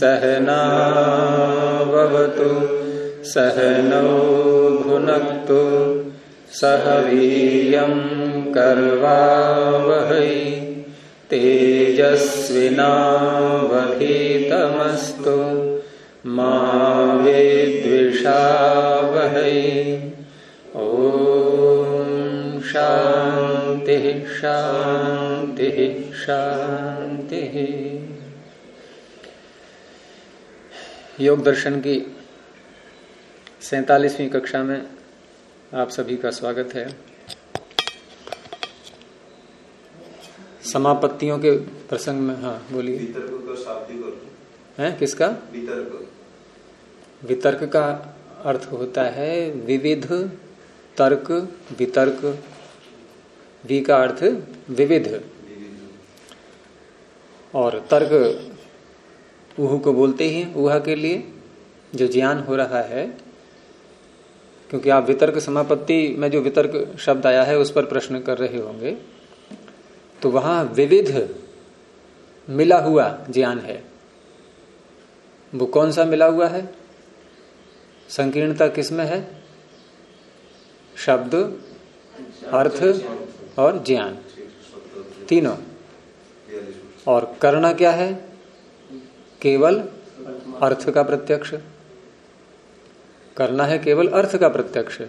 सहनावतु सहनौ भुनक्तु सह वीर्यं कर्वावहै तेजस्विनावधीतमस्तु। शान्तिः शान्तिः योग दर्शन की सैतालीसवीं कक्षा में आप सभी का स्वागत है। समापत्तियों के प्रसंग में हाँ बोलिए। है किसका? वितर्क। वितर्क का अर्थ होता है विविध तर्क वितर्क वि का अर्थ विविध। और तर्क उहू को बोलते ही उहा के लिए, जो ज्ञान हो रहा है। क्योंकि आप वितर्क समापत्ति में जो वितर्क शब्द आया है, उस पर प्रश्न कर रहे होंगे। तो वहाँ विविध मिला हुआ ज्ञान है। वो कौन सा मिला हुआ है? संकीर्णता किसमें है? शब्द, अर्थ और ज्ञान। तीनों। और करना क्या है? केवल अर्थ का प्रत्यक्ष। करना है केवल अर्थ का प्रत्यक्ष।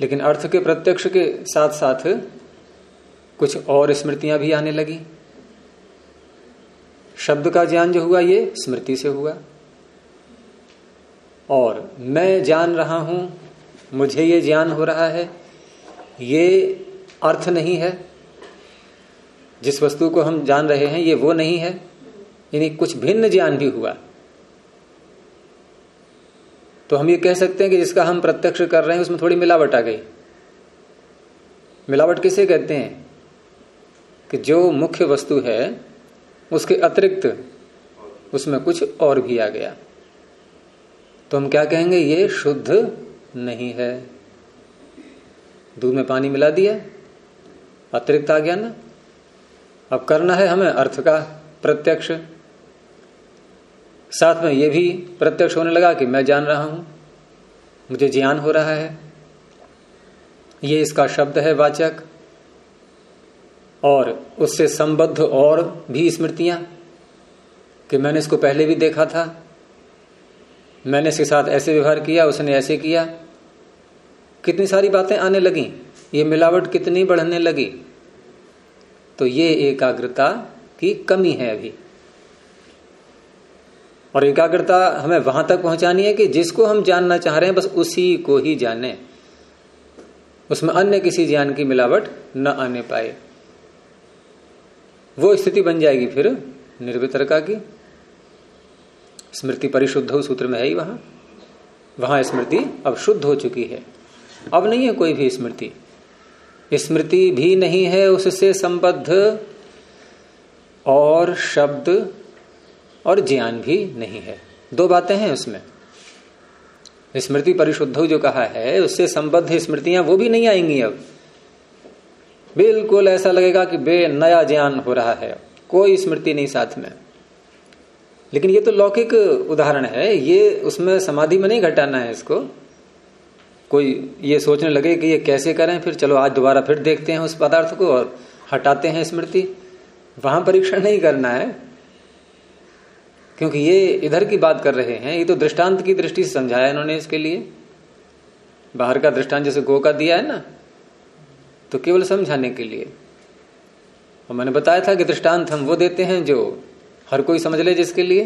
लेकिन अर्थ के प्रत्यक्ष के साथ साथ कुछ और स्मृतियाँ भी आने लगी। शब्द का ज्ञान जो हुआ, ये स्मृति से हुआ। और मैं जान रहा हूँ, मुझे ये ज्ञान हो रहा है, ये अर्थ नहीं है। जिस वस्तु को हम जान रहे हैं, ये वो नहीं है। यानी कुछ भिन्न ज्ञान भी हुआ। तो हम ये कह सकते हैं कि जिसका हम प्रत्यक्ष कर रहे हैं, उसमें थोड़ी मिलावट आ गई। मिलावट किसे कहते हैं? कि जो मुख्य वस्तु है, उसके अतिरिक्त उसमें कुछ और भी आ गया। तो हम क्या कहेंगे? ये शुद्ध नहीं है। दूध में पानी मिला दिया। अतिरिक्त आ गया ना? अब करना है हमें अर्थ का प्रत्यक्ष। साथ में यह भी प्रत्यक्ष होने लगा कि मैं जान रहा हूँ, मुझे ज्ञान हो रहा है। ये इसका शब्द है वाचक। और उससे संबद्ध और भी स्मृतियाँ कि मैंने इसको पहले भी देखा था। मैंने इसके साथ ऐसे व्यवहार किया, उसने ऐसे किया। कितनी सारी बातें आने लगी, ये मिलावट कितनी बढ़ने लगी। तो ये एकाग्रता की कमी है अभी। और एकाग्रता हमें वहाँ तक पहुंचानी है कि जिसको हम जानना चाह रहे हैं, बस उसी को ही जाने। उसमें अन्य किसी ज्ञान की मिलावट न आने पाए। वो स्थिति बन जाएगी फिर निर्वितरका की। स्मृति परिशुद्ध सूत्र में है ही वहाँ। वहाँ स्मृति अब शुद्ध हो चुकी है। अब नहीं है कोई भी स्मृति। स्मृति भी नहीं है उससे संबद्ध, और शब्द और ज्ञान भी नहीं है। दो बातें हैं उसमें। स्मृति परिशुद्ध जो कहा है, उससे संबद्ध स्मृतियाँ, वो भी नहीं आएँगी अब। बिल्कुल ऐसा लगेगा कि बे नया ज्ञान हो रहा है, कोई स्मृति नहीं साथ में। लेकिन ये तो लौकिक उदाहरण है, ये उसमें समाधि में नहीं घटाना है इसको। कोई ये सोचने लगे कि ये कैसे करें, फिर चलो आज दोबारा फिर देखते हैं उस पदार्थ को और हटाते हैं स्मृति। वहाँ परीक्षण नहीं करना है, क्योंकि ये इधर की बात कर रहे हैं। ये तो दृष्टांत की दृष्टि से समझाया इन्होंने इसके लिए। बाहर का दृष्टांत जैसे गो का दिया है ना तो केवल समझाने के लिए। और मैंने बताया था कि दृष्टांत हम वो देते हैं जो हर कोई समझ ले जिसके लिए।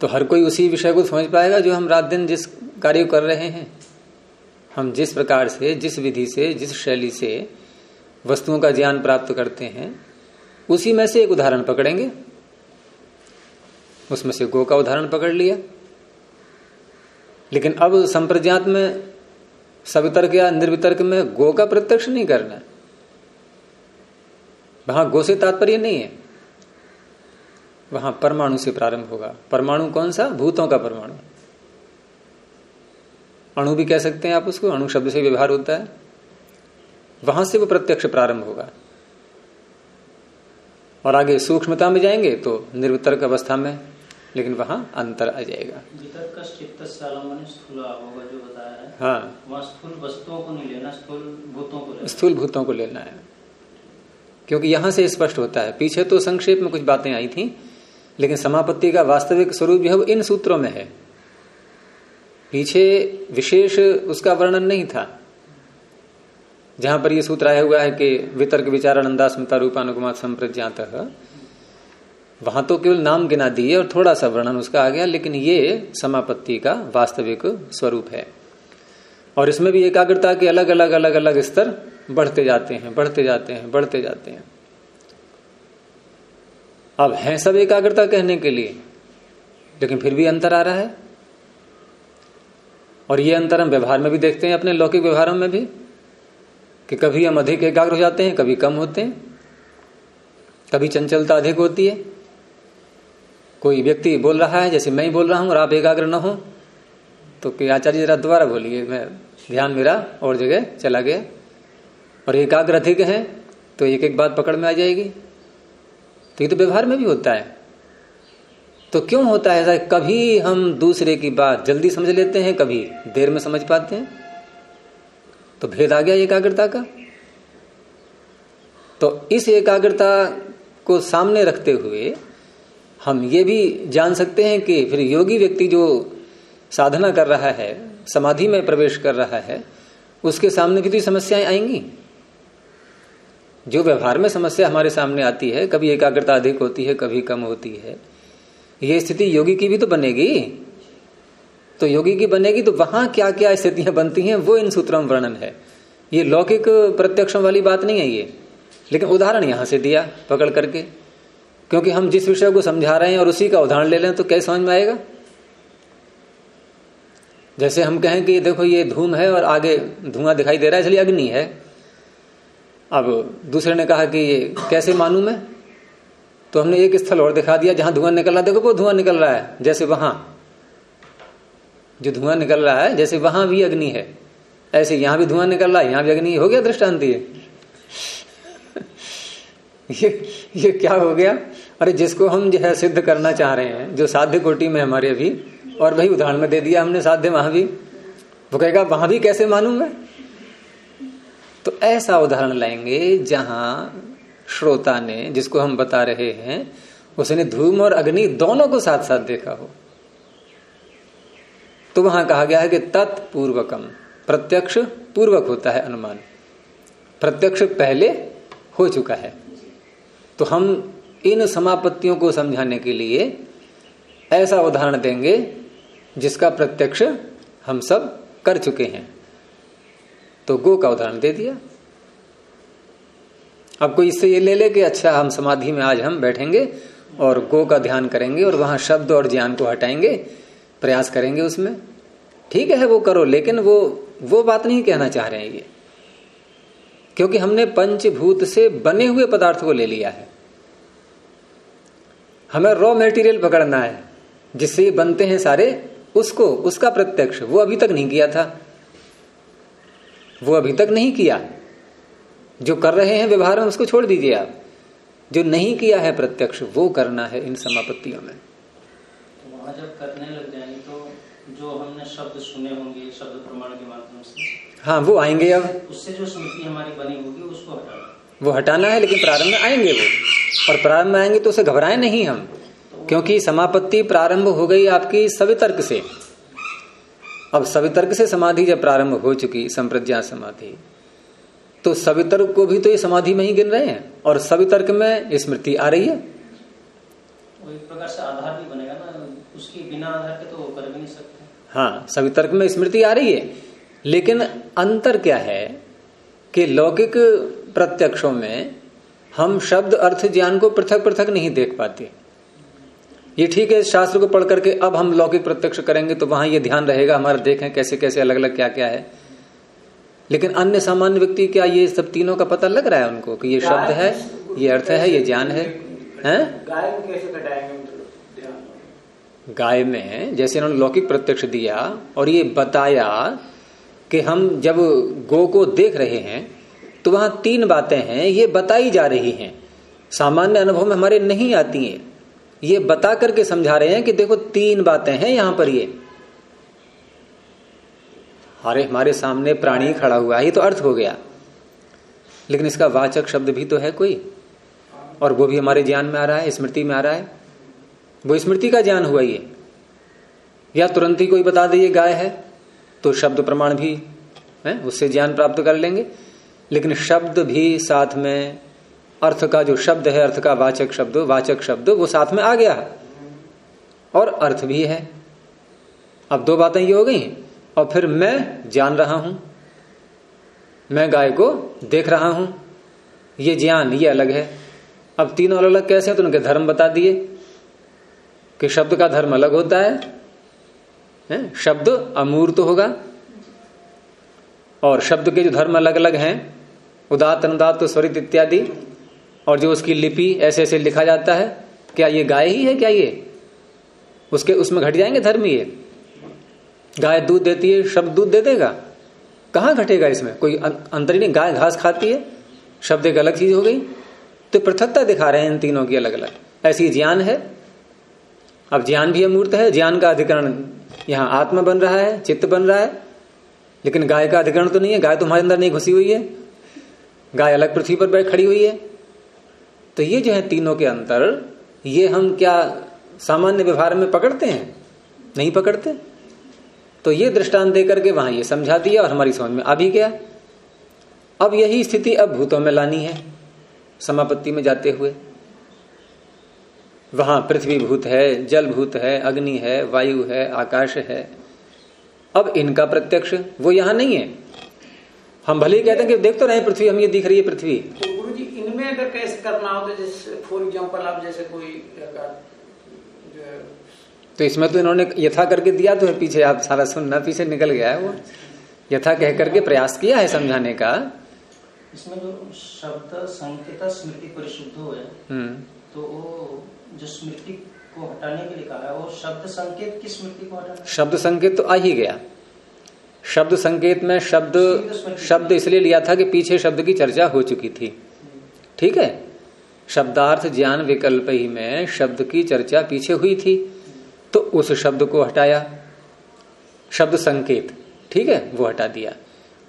तो हर कोई उसी विषय को समझ पाएगा जो हम रात दिन जिस कार्य कर रहे हैं। हम जिस प्रकार से, जिस विधि से, जिस शैली से वस्तुओं का ज्ञान प्राप्त करते हैं, उसी में से एक उदाहरण पकड़ेंगे। उसमें से गो का उदाहरण पकड़ लिया। लेकिन अब संप्रज्ञात में, सवितर्क या निर्वितर्क में गो का प्रत्यक्ष नहीं करना। वहाँ गो से तात्पर्य नहीं है। वहाँ परमाणु से प्रारंभ होगा। परमाणु कौन सा? भूतों का परमाणु। अणु भी कह सकते हैं आप उसको अणु शब्द से व्यवहार होता है। वहाँ से वो प्रत्यक्ष प्रारंभ होगा। और आगे सूक्ष्मता में जाएँगे तो निर्वितर्क अवस्था में लेकिन वहाँ अंतर आ जाएगा। हाँ स्थूल वस्तुओं को नहीं लेना स्थूल भूतों को स्थूल भूतों को लेना है। क्योंकि यहाँ से स्पष्ट होता है पीछे तो संक्षेप में कुछ बातें आई थी लेकिन समापत्ति का वास्तविक स्वरूप जो है वो इन सूत्रों में है। पीछे विशेष उसका वर्णन नहीं था। जहाँ पर यह सूत्र आया हुआ है कि वितर्क विचार नंदास्मता रूपानुगमा संप्रज्ञात, वहाँ तो केवल नाम गिना दिए और थोड़ा सा वर्णन उसका आ गया, लेकिन ये समापत्ति का वास्तविक स्वरूप है। और इसमें भी एकाग्रता के अलग अलग अलग अलग स्तर बढ़ते जाते हैं, बढ़ते जाते हैं, बढ़ते जाते हैं। अब है सब एकाग्रता कहने के लिए, लेकिन फिर भी अंतर आ रहा है। और ये अंतर हम व्यवहार में भी देखते हैं, अपने लौकिक व्यवहारों में भी, कि कभी हम अधिक एकाग्र हो जाते हैं, कभी कम होते हैं, कभी चंचलता अधिक होती है। कोई व्यक्ति बोल रहा है, जैसे मैं ही बोल रहा हूँ और आप एकाग्र न हो तो कि आचार्य जरा दोबारा बोलिए, मैं, ध्यान मेरा और जगह चला गया। और एकाग्र अधिक है तो एक एक बात पकड़ में आ जाएगी। तो ये तो व्यवहार में भी होता है। तो क्यों होता है? ऐसा कभी हम दूसरे की बात जल्दी समझ लेते हैं, कभी देर में समझ पाते हैं। तो भेद आ गया एकाग्रता का। तो इस एकाग्रता को सामने रखते हुए हम ये भी जान सकते हैं कि फिर योगी व्यक्ति जो साधना कर रहा है, समाधि में प्रवेश कर रहा है, उसके सामने भी तो समस्याएँ आएँगी? जो व्यवहार में समस्या हमारे सामने आती है, कभी एकाग्रता अधिक होती है, कभी कम होती है, ये स्थिति योगी की भी तो बनेगी। तो योगी की बनेगी तो वहाँ क्या क्या स्थितियाँ बनती हैं, वो इन सूत्रों में वर्णन है। ये लौकिक प्रत्यक्षों वाली बात नहीं है ये, लेकिन उदाहरण यहाँ से दिया, पकड़ करके। क्योंकि हम जिस विषय को समझा रहे हैं और उसी का उदाहरण ले लें तो कैसे समझ में आएगा? जैसे हम कहें कि, देखो, ये धूम है और आगे धुआँ दिखाई दे रहा है, इसलिए अग्नि है। अब दूसरे ने कहा कि ये कैसे मानू मैं? तो हमने एक स्थल और दिखा दिया, जहाँ धुआँ निकल रहा देखो वो धुआँ निकल रहा है? जैसे वहाँ। जो धुआँ निकल रहा है, जैसे वहाँ भी अग्नि है। ऐसे यहाँ भी धुआँ निकल रहा है, यहाँ भी अग्नि। हो गया दृष्टांत ये? ये क्या हो गया? अरे जिसको हम जो है सिद्ध करना चाह रहे हैं, जो साध्य कोटि में हमारे अभी, और वही उदाहरण में दे दिया हमने साध्य वहाँ भी। वो कहेगा, वहाँ भी कैसे मानू मैं? तो ऐसा उदाहरण लाएँगे जहाँ श्रोता ने जिसको हम बता रहे हैं, उसने धूम और अग्नि दोनों को साथ साथ देखा हो। तो वहाँ कहा गया है कि तत्पूर्वकम, प्रत्यक्ष पूर्वक होता है अनुमान। प्रत्यक्ष पहले हो चुका है। तो हम इन समापत्तियों को समझाने के लिए ऐसा उदाहरण देंगे जिसका प्रत्यक्ष हम सब कर चुके हैं। तो गो का उदाहरण दे दिया। अब कोई इससे ये ले ले कि अच्छा हम समाधि में आज हम बैठेंगे और गो का ध्यान करेंगे और वहाँ शब्द और ज्ञान को हटाएँगे, प्रयास करेंगे उसमें। ठीक है, वो करो, लेकिन वो वो बात नहीं कहना चाह रहे हैं ये। क्योंकि हमने पंचभूत से बने हुए पदार्थ को ले लिया है। हमें रॉ मेटीरियल पकड़ना है, जिससे ये बनते हैं सारे, उसको, उसका प्रत्यक्ष, वो अभी तक नहीं किया था। वो अभी तक नहीं किया। जो कर रहे हैं व्यवहार में उसको छोड़ दीजिए आप। जो नहीं किया है प्रत्यक्ष वो करना है इन समापत्तियों में। तो जब करने लग जाएँगे तो जो हमने शब्द सुने होंगे शब्द प्रमाण के माध्यम से हाँ वो आएँगे अब। उससे जो स्मृति हमारी बनी होगी उसको हटाना। वो हटाना है लेकिन प्रारंभ में आएँगे वो। और प्रारंभ में आएँगे तो उसे घबराए नहीं हम क्योंकि समापत्ति प्रारंभ हो गई आपकी सवितर्क से। अब सवितर्क से समाधि जब प्रारंभ हो चुकी संप्रज्ञा समाधि तो सवितर्क को भी तो ये समाधि में ही गिन रहे हैं और सवितर्क में स्मृति आ रही है। प्रकार से आधार भी बनेगा ना उसकी बिना आधार के तो कर भी नहीं सकते। हाँ सवितर्क में स्मृति आ रही है लेकिन अंतर क्या है कि लौकिक प्रत्यक्षों में हम शब्द अर्थ ज्ञान को पृथक पृथक नहीं देख पाते। ये ठीक है शास्त्र को पढ़ करके अब हम लौकिक प्रत्यक्ष करेंगे तो वहाँ ये ध्यान रहेगा हमारा देखें कैसे कैसे अलग अलग क्या क्या है। लेकिन अन्य सामान्य व्यक्ति क्या ये सब तीनों का पता लग रहा है उनको कि ये शब्द है ये अर्थ है ये ज्ञान है? हैं? गाय में जैसे इन्होंने लौकिक प्रत्यक्ष दिया और ये बताया कि हम जब गो को देख रहे हैं तो वहाँ तीन बातें हैं ये बताई जा रही हैं। सामान्य अनुभव में हमारे नहीं आती हैं। ये बता करके समझा रहे हैं कि देखो तीन बातें हैं यहाँ पर ये। अरे, हमारे सामने प्राणी खड़ा हुआ ये तो अर्थ हो गया। लेकिन इसका वाचक शब्द भी तो है कोई। और वो भी हमारे ज्ञान में आ रहा है, स्मृति में आ रहा है। वो स्मृति का ज्ञान हुआ ये। या तुरंत ही कोई बता दे गाय है तो शब्द प्रमाण भी, है, उससे ज्ञान प्राप्त कर लेंगे। लेकिन शब्द भी साथ में अर्थ का जो शब्द है अर्थ का वाचक शब्द वाचक शब्द वो साथ में आ गया है। और अर्थ भी है। अब दो बातें ये हो गई और फिर मैं जान रहा हूँ मैं गाय को देख रहा हूँ। ये ज्ञान ये अलग है। अब तीनों अलग अलग कैसे तो उनके धर्म बता दिए कि शब्द का धर्म अलग होता है, है? शब्द अमूर्त होगा। और शब्द के जो धर्म अलग अलग हैं उदात अनुदात स्वरित इत्यादि और जो उसकी लिपि ऐसे ऐसे लिखा जाता है, क्या ये गाय ही है क्या ये? उसके, उसमें घट जाएँगे धर्म ये? गाय दूध देती है, शब्द दूध दे देगा? कहाँ घटेगा इसमें? कोई अंतर ही नहीं, गाय घास खाती है, शब्द एक अलग चीज़ हो गई। तो पृथकता दिखा रहे हैं इन तीनों की अलग अलग। ऐसी ज्ञान है। अब ज्ञान भी अमूर्त है, ज्ञान का अधिकरण यहाँ आत्मा बन रहा है, चित्त बन रहा है। लेकिन गाय का अधिकरण तो नहीं है, गाय तुम्हारे अंदर नहीं घुसी हुई है। गाय अलग पृथ्वी पर खड़ी हुई है। तो ये जो है तीनों के अंतर, ये हम क्या सामान्य व्यवहार में पकड़ते हैं? नहीं पकड़ते? तो ये दृष्टांत देकर के वहाँ ये समझा दिया और हमारी समझ में आ भी गया। अब यही स्थिति अब भूतों में लानी है, समापत्ति में जाते हुए। वहाँ पृथ्वी भूत है जल भूत है, अग्नि है, वायु है, आकाश है। अब इनका प्रत्यक्ष, वो यहाँ नहीं है। हम भले ही कहते हैं कि देख तो रहे पृथ्वी, हम ये दिख रही है पृथ्वी। तो इनमें अगर कैसे करना हो तो जैसे फॉर एग्ज़ाम्पल आप जैसे कोई तो इसमें तो इन्होंने यथा करके दिया तो है पीछे आप सारा सुनना पीछे निकल गया है वो। यथा कह करके प्रयास किया है समझाने का। इसमें जो शब्द संकेत स्मृति परिशुद्ध हो है हम्म। तो वो जो स्मृति को हटाने के लिए कहा है वो शब्द संकेत की स्मृति को हटाने। शब्द संकेत तो आ ही गया। शब्द संकेत में शब्द शब्द इसलिए लिया था कि पीछे शब्द की चर्चा हो चुकी थी। ठीक है? शब्दार्थ ज्ञान विकल्प ही में शब्द की चर्चा पीछे हुई थी तो उस शब्द को हटाया। शब्द संकेत ठीक है? वो हटा दिया।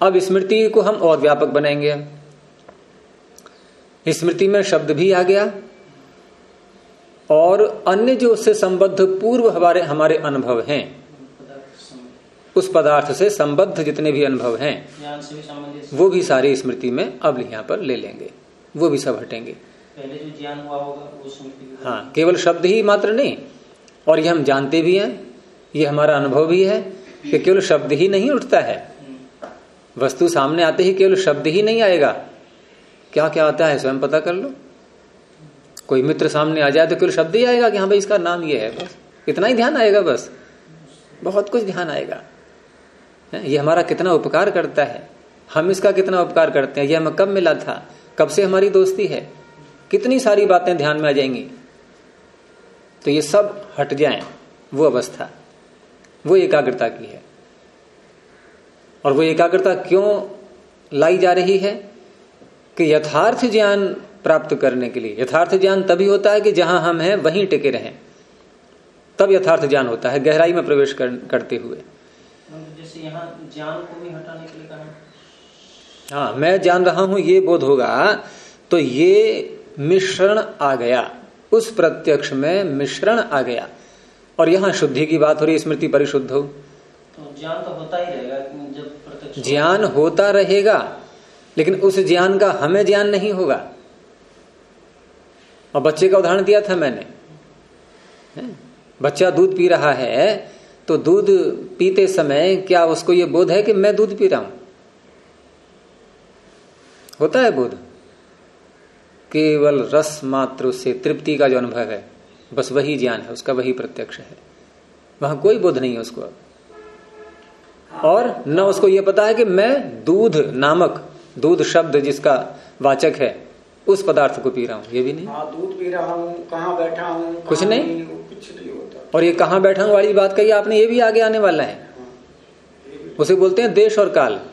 अब स्मृति को हम और व्यापक बनाएँगे। स्मृति में शब्द भी आ गया और अन्य जो उससे संबद्ध पूर्व हमारे हमारे अनुभव हैं उस पदार्थ से संबद्ध जितने भी अनुभव हैं वो भी सारी स्मृति में अब यहाँ पर ले लेंगे। वो भी सब हटेंगे। पहले जो ज्ञान हुआ होगा वो स्मृति हाँ केवल शब्द ही मात्र नहीं और ये हम जानते भी हैं ये हमारा अनुभव भी है कि केवल शब्द ही नहीं उठता है। वस्तु सामने आते ही केवल शब्द ही नहीं आएगा। क्या क्या आता है स्वयं पता कर लो। कोई मित्र सामने आ जाए तो केवल शब्द ही आएगा कि हाँ भाई इसका नाम ये है बस। इतना ही ध्यान आएगा बस। बहुत कुछ ध्यान आएगा। ये हमारा कितना उपकार करता है। हम इसका कितना उपकार करते हैं? ये हमें कब मिला था? कब से हमारी दोस्ती है? कितनी सारी बातें ध्यान में आ जाएँगी? तो ये सब हट जाए वो अवस्था वो एकाग्रता की है। और वो एकाग्रता क्यों लाई जा रही है? कि यथार्थ ज्ञान प्राप्त करने के लिए। यथार्थ ज्ञान तभी होता है कि जहाँ हम हैं वहीं टिके रहें। तब यथार्थ ज्ञान होता है गहराई में प्रवेश कर, करते हुए। जैसे यहाँ ज्ञान को भी हटाने के लिए कहा हाँ मैं जान रहा हूँ ये बोध होगा। तो ये मिश्रण आ गया। उस प्रत्यक्ष में मिश्रण आ गया। और यहाँ शुद्धि की बात हो रही स्मृति परिशुद्ध हो। तो ज्ञान तो होता ही रहेगा जब प्रत्यक्ष ज्ञान होता रहेगा लेकिन उस ज्ञान का हमें ज्ञान नहीं होगा। और बच्चे का उदाहरण दिया था मैंने। बच्चा दूध पी रहा है तो दूध पीते समय क्या उसको यह बोध है कि मैं दूध पी रहा हूँ? होता है बोध। केवल रस मात्र से तृप्ति का जो अनुभव है बस वही ज्ञान है उसका वही प्रत्यक्ष है। वहाँ कोई बोध नहीं है उसको और न उसको यह पता है कि मैं दूध नामक दूध शब्द जिसका वाचक है उस पदार्थ को पी रहा हूँ। ये भी नहीं? हाँ दूध पी रहा हूँ कहाँ बैठा हूँ कुछ नहीं? कुछ नहीं होता। और ये कहाँ बैठा हूँ वाली बात कही आपने ये भी आगे आने वाला है। हाँ, उसे बोलते हैं देश और काल। हाँ।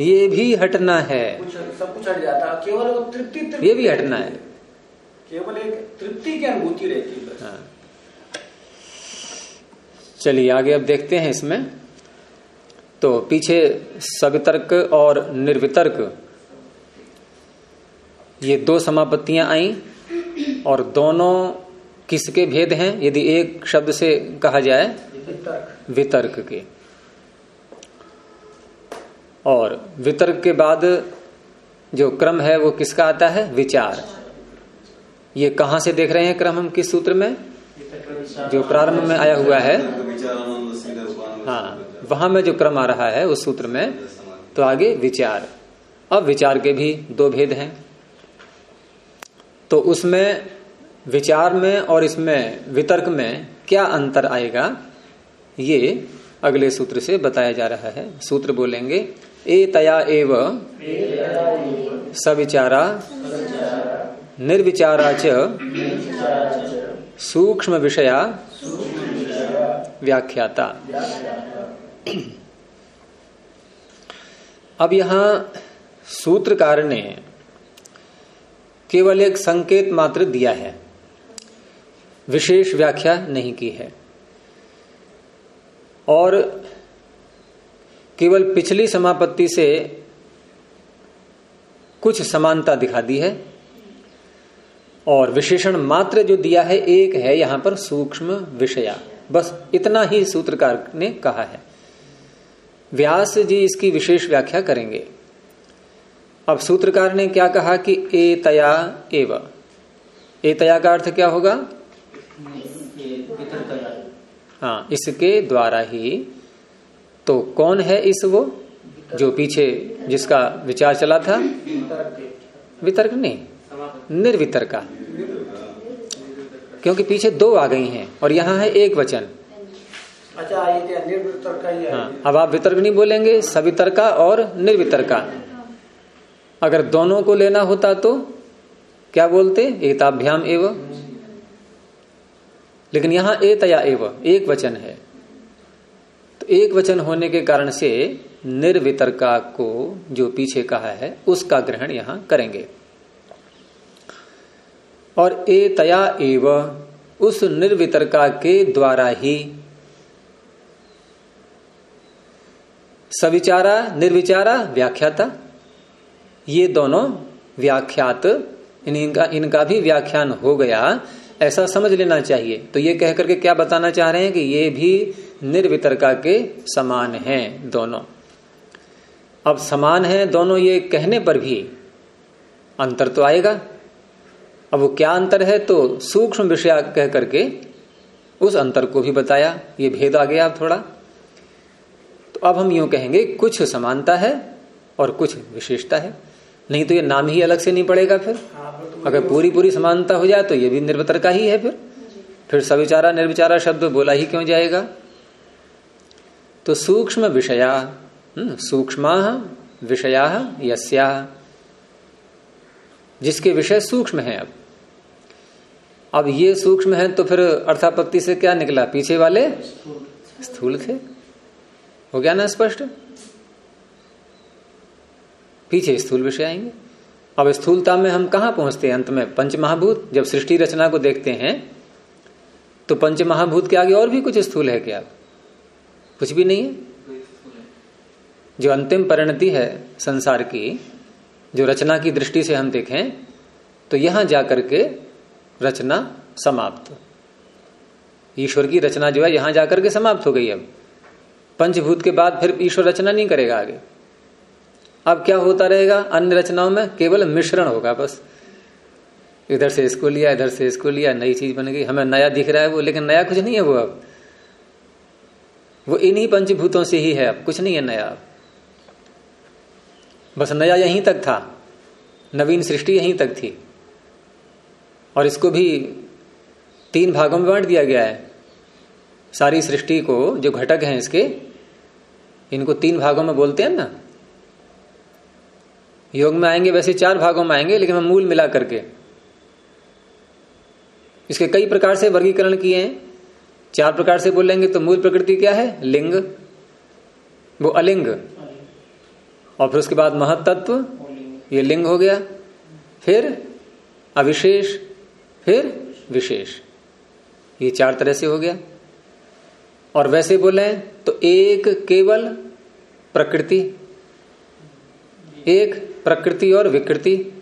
ये भी हटना है। सब कुछ हट जाता है। केवल वो तृप्ति तृप्ति ये भी हटना है। केवल एक तृप्ति की अनुभूति रहती है हाँ। चलिए आगे अब देखते हैं इसमें। तो पीछे सवितर्क और निर्वितर्क। ये दो समापत्तियाँ आई और दोनों किसके भेद हैं? यदि एक शब्द से कहा जाए तर्क वितर्क के। और वितर्क के बाद जो क्रम है वो किसका आता है? विचार। ये कहाँ से देख रहे हैं क्रम हम? किस सूत्र में? जो प्रारंभ में आया हुआ है। हाँ वहाँ में जो क्रम आ रहा है उस सूत्र में तो आगे विचार। अब विचार के भी दो भेद हैं। तो उसमें विचार में और इसमें वितर्क में क्या अंतर आएगा? ये अगले सूत्र से बताया जा रहा है। सूत्र बोलेंगे ए तया एव सविचारा, निर्विचारा च सूक्ष्म विषया व्याख्याता। अब यहाँ सूत्रकार ने केवल एक संकेत मात्र दिया है। विशेष व्याख्या नहीं की है। और केवल पिछली समापत्ति से कुछ समानता दिखा दी है और विशेषण मात्र जो दिया है एक है यहाँ पर सूक्ष्म विषया। बस इतना ही सूत्रकार ने कहा है। व्यास जी इसकी विशेष व्याख्या करेंगे। अब सूत्रकार ने क्या कहा कि ए तया एव। ए तया का अर्थ क्या होगा? हाँ इसके द्वारा ही तो कौन है इस वो जो पीछे जिसका विचार चला था? वितर्क नहीं। निर्वितर्का। क्योंकि पीछे दो आ गई हैं और यहाँ है एक वचन। अच्छा ही अब आप वितर्क नहीं बोलेंगे सवितर्का और निर्वितर्का। अगर दोनों को लेना होता तो क्या बोलते? एताभ्याम एव। लेकिन यहाँ एतया एव एक वचन है। एक वचन होने के कारण से निर्वितर्का को जो पीछे कहा है, उसका ग्रहण यहाँ करेंगे। और ए तया एव, उस निर्वितर्का के द्वारा ही सविचारा, निर्विचारा, व्याख्याता, ये दोनों व्याख्यात इनका इनका भी व्याख्यान हो गया, ऐसा समझ लेना चाहिए। तो ये कह करके क्या बताना चाह रहे हैं कि ये भी निर्वितरका के समान हैं दोनों। अब समान है दोनों ये कहने पर भी अंतर तो आएगा। अब वो क्या अंतर है तो सूक्ष्म विषय कह करके उस अंतर को भी बताया। ये भेद आ गया अब थोड़ा। तो अब हम यूँ कहेंगे, कुछ समानता है और कुछ विशेषता है। नहीं तो ये नाम ही अलग से नहीं पड़ेगा फिर। अगर पूरी पूरी समानता हो जाए तो ये भी निर्वितर का ही है फिर। फिर सविचारा निर्विचारा शब्द बोला ही क्यों जाएगा? तो सूक्ष्म विषया सूक्ष्म, विषया, यस्या। जिसके विषय सूक्ष्म है अब। अब ये सूक्ष्म है तो फिर अर्थापत्ति से क्या निकला? पीछे वाले? स्थूल थे। हो गया ना स्पष्ट? पीछे स्थूल विषय आएँगे। अब स्थूलता में हम कहा पहुँचते हैं अंत में? पंच महाभूत जब सृष्टि रचना को देखते हैं तो पंच महाभूत के आगे और भी कुछ स्थूल है क्या? कुछ भी नहीं है। जो अंतिम परिणति है संसार की, जो रचना की दृष्टि से हम देखें तो यहाँ जाकर के रचना समाप्त। ईश्वर की रचना जो है, यहाँ जाकर के समाप्त हो गई अब। पंचभूत के बाद फिर ईश्वर रचना नहीं करेगा आगे। अब क्या होता रहेगा अन्य रचनाओं में? केवल मिश्रण होगा बस। इधर से इसको लिया, इधर से इसको लिया, नई चीज़ बन गई। हमें नया दिख रहा है वो, लेकिन नया कुछ नहीं है वो अब। वो इन्हीं पंचभूतों से ही है अब, कुछ नहीं है नया अब। बस नया यहीं तक था, नवीन सृष्टि यहीं तक थी। और इसको भी तीन भागों में बांट दिया गया है। सारी सृष्टि को, जो घटक हैं इसके, इनको तीन भागों में बोलते हैं ना? योग में आएँगे वैसे चार भागों में आएँगे, लेकिन हम मूल मिला करके। इसके कई प्रकार से वर्गीकरण किए हैं। चार प्रकार से बोलेंगे तो मूल प्रकृति क्या है? लिंग। वो अलिंग। और फिर उसके बाद महतत्व ये लिंग हो गया। फिर अविशेष। फिर विशेष। ये चार तरह से हो गया। और वैसे बोले तो एक केवल प्रकृति। एक प्रकृति और विकृति।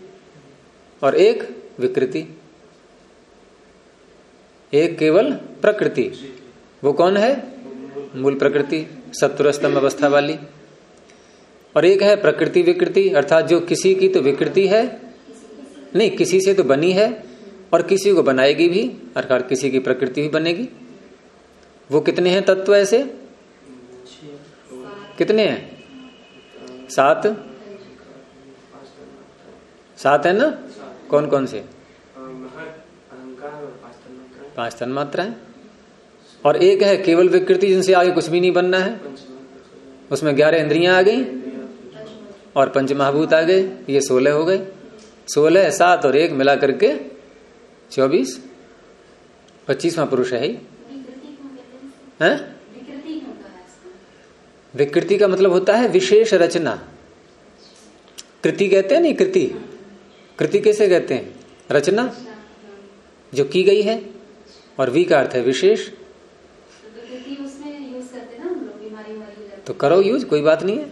और एक विकृति। एक केवल प्रकृति। वो कौन है? मूल प्रकृति सत्वरस्तम अवस्था वाली। और एक है प्रकृति विकृति, अर्थात जो किसी की तो विकृति है, नहीं, किसी से तो बनी है, और किसी को बनाएगी भी, अर्थात किसी की प्रकृति भी बनेगी। वो कितने हैं तत्व ऐसे? कितने हैं? सात। सात है ना? कौन कौन से? पाँच तन मात्राएँ और एक है केवल विकृति, जिनसे आगे कुछ भी नहीं बनना है। उसमें ग्यारह इंद्रियाँ आ गई और पंच महाभूत आ गए। ये सोलह हो गए। सोलह, सात और एक मिला करके चौबीस। पच्चीसवा पुरुष है। हैं? विकृति का मतलब होता है विशेष रचना। कृति कहते हैं नहीं, कृति? कृति कैसे कहते हैं? रचना? जो की गई है। और वी का अर्थ है विशेष। तो करो यूज़ कोई बात नहीं है।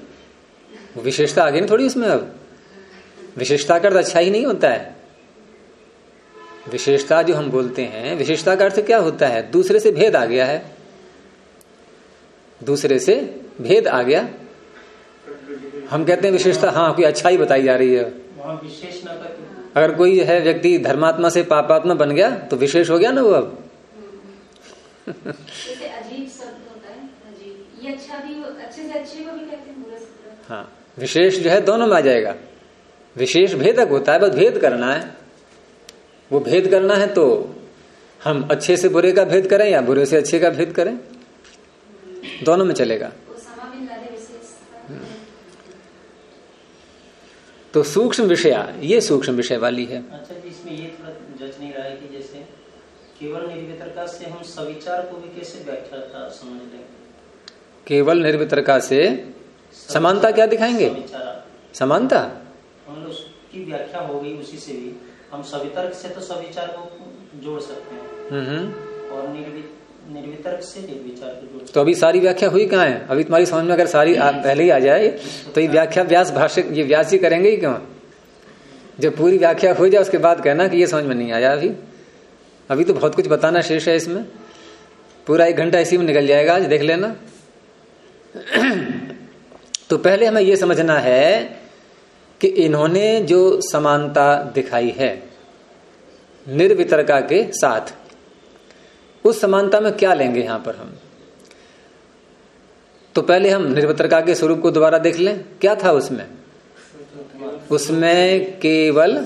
वो विशेषता आ गई ना थोड़ी उसमें अब। विशेषता का अर्थ अच्छा ही नहीं होता है। विशेषता जो हम बोलते हैं विशेषता का अर्थ क्या होता है? दूसरे से भेद आ गया है। दूसरे से भेद आ गया। हम कहते हैं विशेषता हाँ कोई अच्छा ही बताई जा रही है। अगर कोई है व्यक्ति धर्मात्मा से पापात्मा बन गया तो विशेष हो गया ना वो अब। अजीब शब्द होता है अजीब। ये अच्छा भी अच्छे से अच्छे को भी कहते हैं बुरे से हाँ विशेष जो है दोनों में आ जाएगा। विशेष भेदक होता है बस भेद करना है। वो भेद करना है तो हम अच्छे से बुरे का भेद करें या बुरे से अच्छे का भेद करें? दोनों में चलेगा। तो सूक्ष्म विषया ये सूक्ष्म विषय वाली है। अच्छा जी इसमें ये थोड़ा जज नहीं रहा है कि जैसे केवल निर्वितरका से हम सविचार को भी कैसे व्याख्या समझ लेंगे केवल निर्वितरका से समानता क्या दिखाएँगे? समानता? हम लोग की व्याख्या हो गई उसी से भी हम सवितर्क से तो सविचार को जोड़ सकते हैं। हम्म, हम्म। और निर्वितर्क से निर्विचार को जोड़ तो अभी सारी व्याख्या हुई कहाँ है? अभी तुम्हारी समझ में अगर सारी आ, पहले ही आ जाए तो ये व्याख्या व्यास भाष्य ये व्यास जी करेंगे ही क्यों? जब पूरी व्याख्या हो जाए उसके बाद कहना कि ये समझ में नहीं आया अभी। अभी तो बहुत कुछ बताना शेष है इसमें। पूरा एक घंटा इसी में निकल जाएगा, आज देख लेना। तो पहले हमें यह समझना है कि इन्होंने जो समानता दिखाई है निर्वितरका के साथ, उस समानता में क्या लेंगे यहाँ पर हम? तो पहले हम निर्वितरका के स्वरूप को दोबारा देख लें। क्या था उसमें? उसमें केवल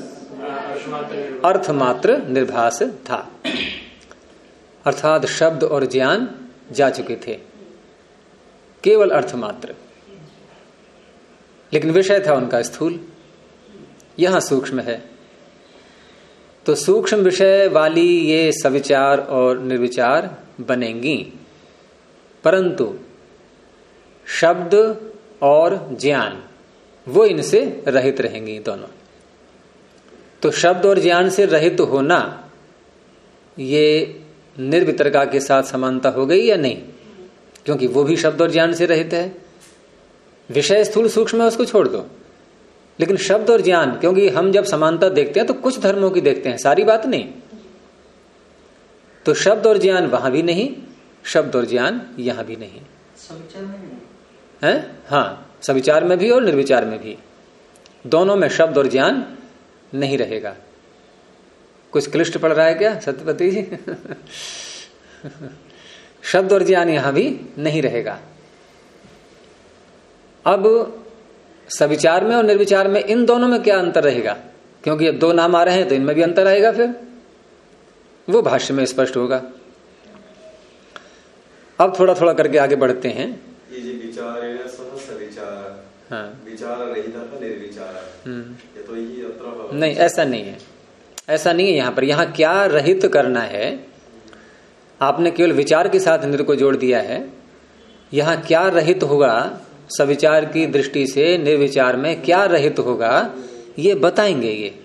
अर्थमात्र निर्भास था। अर्थात शब्द और ज्ञान जा चुके थे। केवल अर्थमात्र लेकिन विषय था उनका स्थूल। यहाँ सूक्ष्म है। तो सूक्ष्म विषय वाली ये सविचार और निर्विचार बनेंगी। परंतु शब्द और ज्ञान वो इनसे रहित रहेंगी दोनों। तो शब्द और ज्ञान से रहित तो होना ये निर्वितरका के साथ समानता हो गई या नहीं? क्योंकि वो भी शब्द और ज्ञान से रहित है। विषय स्थूल सूक्ष्म है उसको छोड़ दो। लेकिन शब्द और ज्ञान क्योंकि हम जब समानता देखते हैं तो कुछ धर्मों की देखते हैं सारी बात नहीं। तो शब्द और ज्ञान वहाँ भी नहीं शब्द और ज्ञान यहाँ भी नहीं। है? हाँ सविचार में भी और निर्विचार में भी। दोनों में शब्द और ज्ञान नहीं रहेगा। कुछ क्लिष्ट पड़ रहा है क्या सत्यपति जी? शब्द और ज्ञान यहाँ भी नहीं रहेगा। अब सविचार में और निर्विचार में इन दोनों में क्या अंतर रहेगा? क्योंकि अब दो नाम आ रहे हैं तो इनमें भी अंतर आएगा फिर। वो भाष्य में स्पष्ट होगा। अब थोड़ा थोड़ा करके आगे बढ़ते हैं। ये जो विचार है हाँ। विचार निर्विचार। तो नहीं ऐसा नहीं है। ऐसा नहीं है यहाँ पर। यहाँ क्या रहित करना है? आपने केवल विचार के साथ इंद्र को जोड़ दिया है। यहाँ क्या रहित होगा? सविचार की दृष्टि से निर्विचार में क्या रहित होगा? ये बताएँगे ये।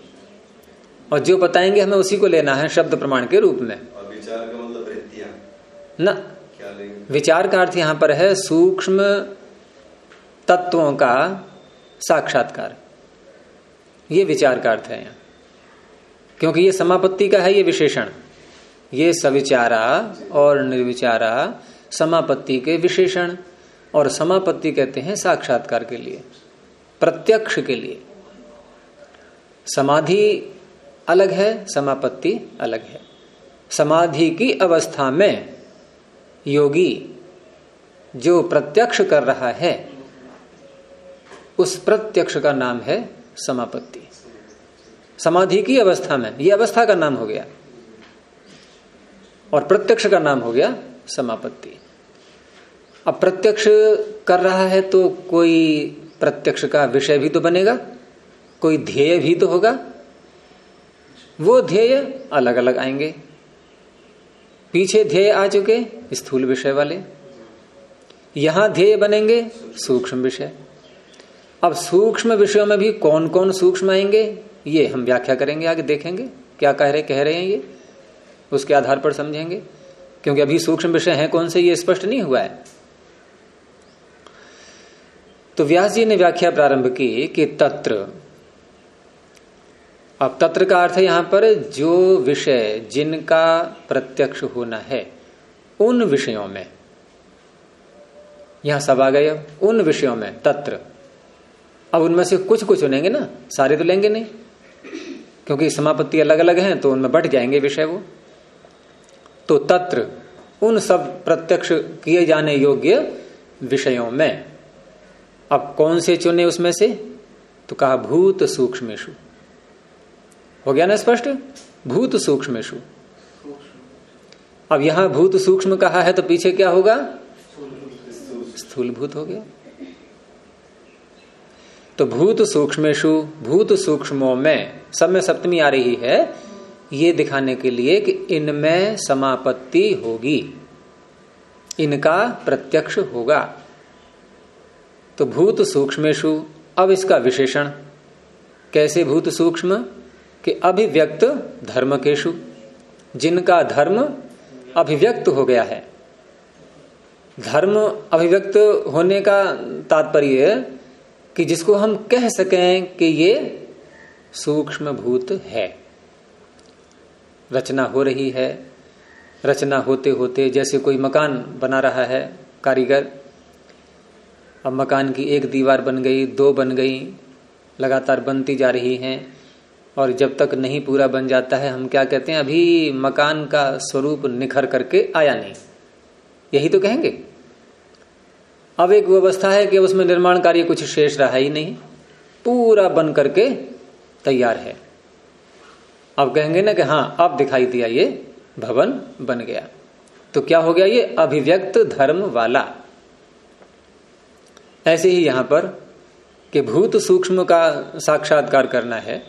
और जो बताएँगे हमें उसी को लेना है शब्द प्रमाण के रूप में। विचार का मतलब न। विचार का अर्थ यहाँ पर है सूक्ष्म तत्वों का साक्षात्कार। ये विचार का अर्थ है यहाँ। क्योंकि ये समापत्ति का है ये विशेषण। ये सविचारा और निर्विचारा समापत्ति के विशेषण और समापत्ति कहते हैं साक्षात्कार के लिए, प्रत्यक्ष के लिए। समाधि अलग है, समापत्ति अलग है। समाधि की अवस्था में योगी जो प्रत्यक्ष कर रहा है, उस प्रत्यक्ष का नाम है समापत्ति। समाधि की अवस्था में यह अवस्था का नाम हो गया। और प्रत्यक्ष का नाम हो गया समापत्ति। अब प्रत्यक्ष कर रहा है तो कोई प्रत्यक्ष का विषय भी तो बनेगा, कोई ध्येय भी तो होगा। वो ध्येय अलग अलग आएँगे। पीछे ध्येय आ चुके, स्थूल विषय वाले। यहाँ ध्येय बनेंगे, सूक्ष्म विषय। अब सूक्ष्म विषयों में भी कौन कौन सूक्ष्म आएँगे? ये हम व्याख्या करेंगे, आगे देखेंगे, क्या कह रहे कह रहे हैं ये। उसके आधार पर समझेंगे। क्योंकि अभी सूक्ष्म विषय है कौन से, ये स्पष्ट नहीं हुआ है। तो व्यास जी ने व्याख्या प्रारंभ की कि तत्र। अब तत्र का अर्थ है यहाँ पर जो विषय जिनका प्रत्यक्ष होना है, उन विषयों में। यहाँ सब आ गए, उन विषयों में, तत्र। अब उनमें से कुछ कुछ चुनेंगे ना, सारे तो लेंगे नहीं। क्योंकि समापत्ति अलग अलग हैं तो उनमें बट जाएँगे विषय वो। तो तत्र, उन सब प्रत्यक्ष किए जाने योग्य विषयों में, अब कौन से चुने उसमें से? तो कहा, भूत सूक्ष्मेशु हो गया ना स्पष्ट? भूत सूक्ष्मेशु अब यहाँ भूत सूक्ष्म कहा है तो पीछे क्या होगा? स्थूल भूत। हो गया। तो भूत सूक्ष्मेशु भूत सूक्ष्मों में सब में सप्तमी आ रही है, ये दिखाने के लिए कि इनमें समापत्ति होगी। इनका प्रत्यक्ष होगा। तो भूत सूक्ष्मेशु अब इसका विशेषण। कैसे भूत सूक्ष्म? कि अभिव्यक्त धर्म केशु जिनका धर्म अभिव्यक्त हो गया है। धर्म अभिव्यक्त होने का तात्पर्य कि जिसको हम कह सकें कि ये सूक्ष्म भूत है। रचना हो रही है। रचना होते होते जैसे कोई मकान बना रहा है, कारीगर। अब मकान की एक दीवार बन गई, दो बन गई, लगातार बनती जा रही हैं और जब तक नहीं पूरा बन जाता है, हम क्या कहते हैं, अभी मकान का स्वरूप निखर करके आया नहीं। यही तो कहेंगे? अब एक व्यवस्था है कि उसमें निर्माण कार्य कुछ शेष रहा ही नहीं। पूरा बन करके तैयार है। अब कहेंगे ना कि हाँ अब दिखाई दिया ये भवन बन गया। तो क्या हो गया ये? अभिव्यक्त धर्म वाला। ऐसे ही यहाँ पर कि भूत सूक्ष्म का साक्षात्कार करना है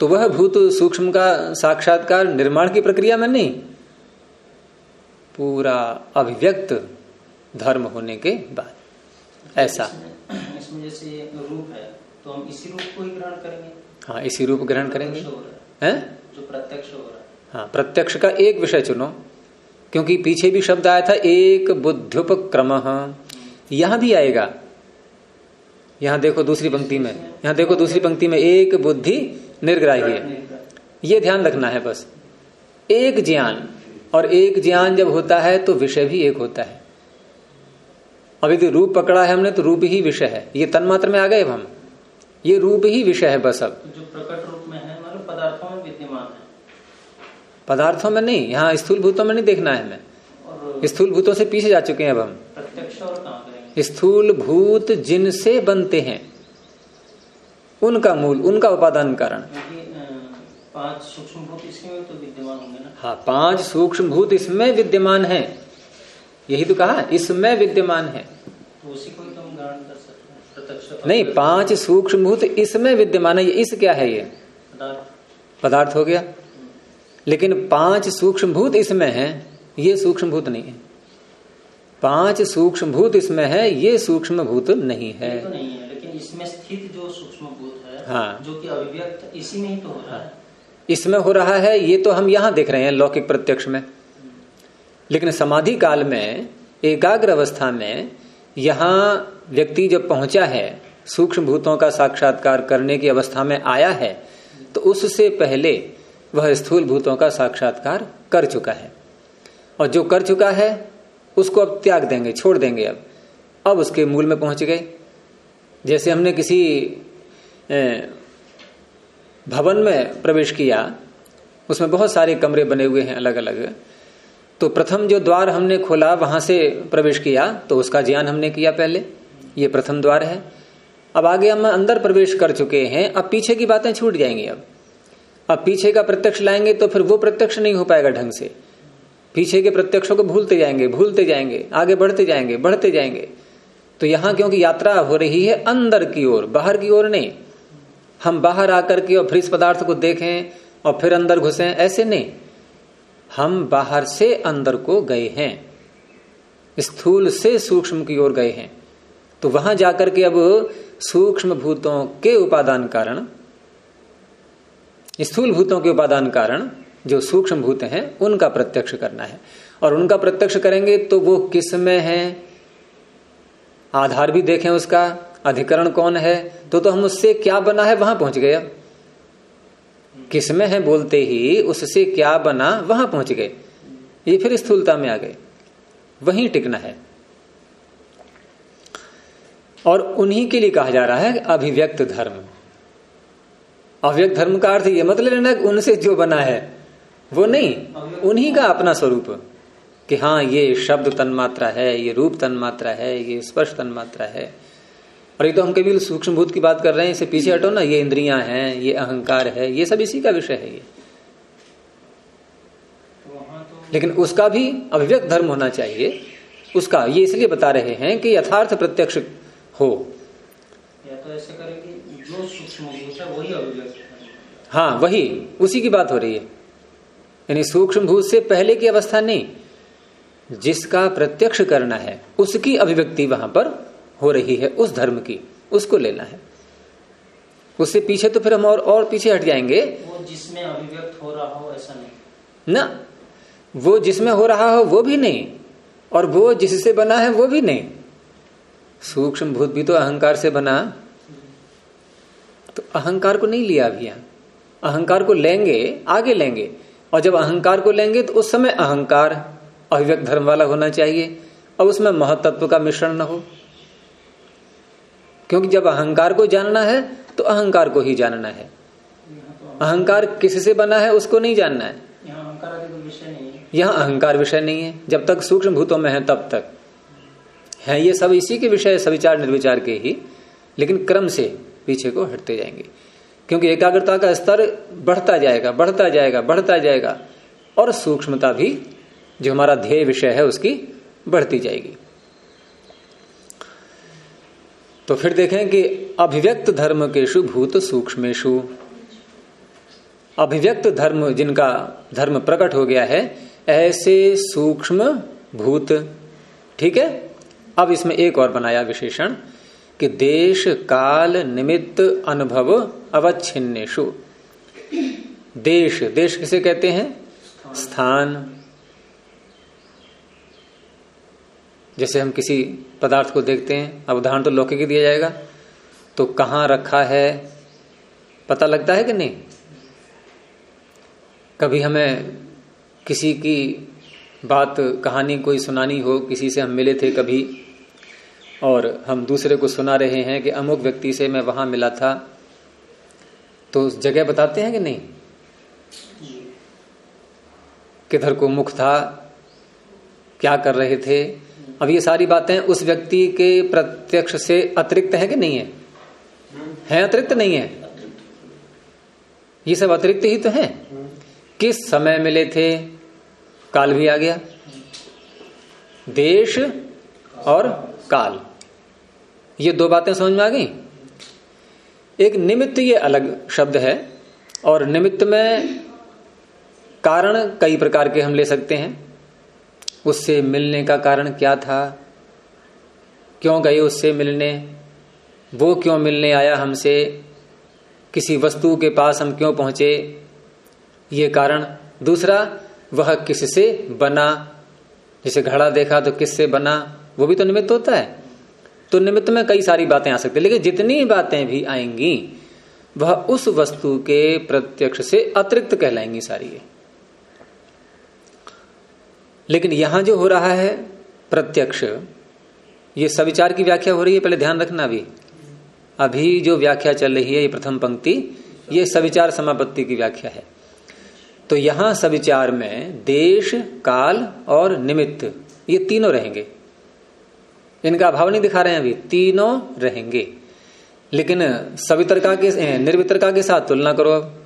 तो वह भूत सूक्ष्म का साक्षात्कार निर्माण की प्रक्रिया में नहीं। पूरा अभिव्यक्त धर्म होने के बाद। ऐसा। इसमें जैसे रूप है तो हम इसी रूप को ही ग्रहण करेंगे? हाँ इसी रूप ग्रहण करेंगे। है जो प्रत्यक्ष हो रहा है। हाँ प्रत्यक्ष का एक विषय चुनो क्योंकि पीछे भी शब्द आया था एक बुद्ध्युपक्रम यहाँ भी आएगा। यहाँ देखो दूसरी पंक्ति में। यहाँ देखो दूसरी पंक्ति में एक बुद्धि निर्ग्राही है। ये ध्यान रखना है बस। एक ज्ञान। और एक ज्ञान जब होता है तो विषय भी एक होता है। अभी तो रूप पकड़ा है हमने तो रूप ही विषय है। ये तन्मात्र में आ गए हम। ये रूप ही विषय है बस अब। जो प्रकट रूप में है मतलब पदार्थों में विद्यमान है। पदार्थों में नहीं यहाँ स्थूल भूतों में नहीं देखना है हमें। स्थूल भूतों से पीछे जा चुके हैं अब हम। प्रत्यक्ष स्थूल भूत जिनसे बनते हैं उनका मूल उनका उपादान कारण। पाँच सूक्ष्म भूत इसमें तो विद्यमान होंगे ना। हाँ पाँच सूक्ष्म भूत इसमें विद्यमान है। यही तो कहा इसमें विद्यमान है। तो उसी को तो हम ग्रहण कर सकते हैं नहीं पाँच सूक्ष्म भूत इसमें विद्यमान है इस क्या है ये? पदार्थ। हो गया। लेकिन पाँच सूक्ष्म भूत इसमें है ये सूक्ष्म भूत नहीं है। पाँच सूक्ष्म भूत इसमें है ये सूक्ष्म भूत नहीं है। तो नहीं है लेकिन इसमें स्थित जो सूक्ष्म भूत है हाँ। जो कि अभिव्यक्त इसी में ही तो हो रहा है। इसमें हो रहा है ये तो हम यहाँ देख रहे हैं लौकिक प्रत्यक्ष में। लेकिन समाधि काल में, एकाग्र अवस्था में, यहाँ व्यक्ति जब पहुँचा है, सूक्ष्म भूतों का साक्षात्कार करने की अवस्था में आया है तो उससे पहले वह स्थूल भूतों का साक्षात्कार कर चुका है। और जो कर चुका है, उसको अब त्याग देंगे, छोड़ देंगे अब। अब उसके मूल में पहुँच गए। जैसे हमने किसी भवन में प्रवेश किया, उसमें बहुत सारे कमरे बने हुए हैं अलग अलग तो प्रथम जो द्वार हमने खोला, वहाँ से प्रवेश किया तो उसका ज्ञान हमने किया पहले। ये प्रथम द्वार है। अब आगे हम अंदर प्रवेश कर चुके हैं। अब पीछे की बातें छूट जाएँगी अब। अब पीछे का प्रत्यक्ष लाएँगे तो फिर वो प्रत्यक्ष नहीं हो पाएगा ढंग से। पीछे के प्रत्यक्षों को भूलते जाएँगे भूलते जाएँगे, आगे बढ़ते जाएँगे बढ़ते जाएँगे। तो यहाँ क्योंकि यात्रा हो रही है अंदर की ओर, बाहर की ओर नहीं। हम बाहर आकर के और फ्रिज पदार्थ को देखें और फिर अंदर घुसे, ऐसे नहीं। हम बाहर से अंदर को गए हैं, स्थूल से सूक्ष्म की ओर गए हैं। तो वहाँ जाकर के अब सूक्ष्म भूतों के उपादान कारण, स्थूल भूतों के उपादान कारण जो सूक्ष्म भूत हैं, उनका प्रत्यक्ष करना है। और उनका प्रत्यक्ष करेंगे तो वो किसमें है? आधार भी देखें उसका, अधिकरण कौन है? तो तो हम उससे क्या बना है, वहाँ पहुँच किस में है बोलते ही उससे क्या बना वहाँ पहुँच गए। ये फिर स्थूलता में आ गए। वहीं टिकना है। और उन्हीं के लिए कहा जा रहा है अभिव्यक्त धर्म। अव्यक्त धर्म का अर्थ ये मतलब लेना उनसे जो बना है, वो नहीं, उन्हीं का अपना स्वरूप। कि हाँ ये शब्द तन्मात्रा है, ये रूप तन्मात्रा है, ये स्पर्श तन्मात्रा है। और ये तो हम कभी सूक्ष्म भूत की बात कर रहे हैं इसे पीछे हटो ना ये इंद्रियाँ हैं ये अहंकार है ये सब इसी का विषय है ये। लेकिन उसका भी अभिव्यक्त धर्म होना चाहिए। उसका ये इसलिए बता रहे हैं कि यथार्थ प्रत्यक्ष हो। या तो ऐसे करेंगे जो सूक्ष्म भूत है वही अभिव्यक्त हाँ। वही उसी की बात हो रही है। यानी सूक्ष्म भूत से पहले की अवस्था नहीं जिसका प्रत्यक्ष करना है उसकी अभिव्यक्ति वहाँ पर हो रही है उस धर्म की उसको लेना है। उससे पीछे तो फिर हम और और पीछे हट जाएँगे। वो जिसमें अभिव्यक्त हो रहा हो ऐसा नहीं। ना वो जिसमें हो रहा हो वो भी नहीं। और वो जिससे बना है वो भी नहीं। सूक्ष्म भूत भी तो अहंकार से बना। तो अहंकार को नहीं लिया अभी अहंकार को लेंगे आगे लेंगे। और जब अहंकार को लेंगे तो उस समय अहंकार अभिव्यक्त धर्म वाला होना चाहिए। अब उसमें महत्त्व का मिश्रण न हो। क्योंकि जब अहंकार को जानना है तो अहंकार को ही जानना है। अहंकार किससे बना है उसको नहीं जानना है। यहाँ अहंकार विषय नहीं है। जब तक सूक्ष्म भूतों में है तब तक। है ये सब इसी के विषय सविचार निर्विचार के ही लेकिन क्रम से पीछे को हटते जाएँगे। क्योंकि एकाग्रता का स्तर बढ़ता जाएगा बढ़ता जाएगा बढ़ता जाएगा और सूक्ष्मता भी जो हमारा ध्येय विषय है उसकी बढ़ती जाएगी। तो फिर देखें कि अभिव्यक्त धर्म केशु भूत सूक्ष्मेशु अभिव्यक्त धर्म जिनका धर्म प्रकट हो गया है, ऐसे सूक्ष्म भूत। ठीक है? अब इसमें एक और बनाया विशेषण कि देश, काल, निमित्त, अनुभव अवच्छिन्नेशु देश देश किसे कहते हैं? स्थान। जैसे हम किसी पदार्थ को देखते हैं अब उदाहरण तो लौकिक ही दिया जाएगा। तो कहाँ रखा है, पता लगता है कि नहीं? कभी हमें किसी की बात, कहानी, कोई सुनानी हो, किसी से हम मिले थे कभी, और हम दूसरे को सुना रहे हैं कि अमुक व्यक्ति से मैं वहाँ मिला था तो जगह बताते हैं कि नहीं? किधर को मुख था, क्या कर रहे थे अब ये सारी बातें उस व्यक्ति के प्रत्यक्ष से अतिरिक्त है कि नहीं है? है अतिरिक्त नहीं है? ये सब अतिरिक्त ही तो है। किस समय मिले थे? काल भी आ गया। देश और काल। ये दो बातें समझ में आ गई? एक निमित्त ये अलग शब्द है और निमित्त में कारण कई प्रकार के हम ले सकते हैं। उससे मिलने का कारण क्या था? क्यों गए उससे मिलने? वो क्यों मिलने आया हमसे? किसी वस्तु के पास हम क्यों पहुँचे? ये कारण। दूसरा, वह किससे बना? जैसे घड़ा देखा तो किससे बना? वो भी तो निमित्त होता है। तो निमित्त में कई सारी बातें आ सकती है, लेकिन जितनी बातें भी आएँगी, वह उस वस्तु के प्रत्यक्ष से अतिरिक्त कहलाएँगी सारी ये। लेकिन यहाँ जो हो रहा है प्रत्यक्ष, ये सविचार की व्याख्या हो रही है, पहले ध्यान रखना अभी अभी जो व्याख्या चल रही है, ये प्रथम पंक्ति, ये सविचार समापत्ति की व्याख्या है। तो यहाँ सविचार में देश, काल और निमित्त, ये तीनों रहेंगे। इनका अभाव नहीं दिखा रहे हैं अभी, तीनों रहेंगे। लेकिन सवितरका के निर्वितरका के साथ तुलना करो। अब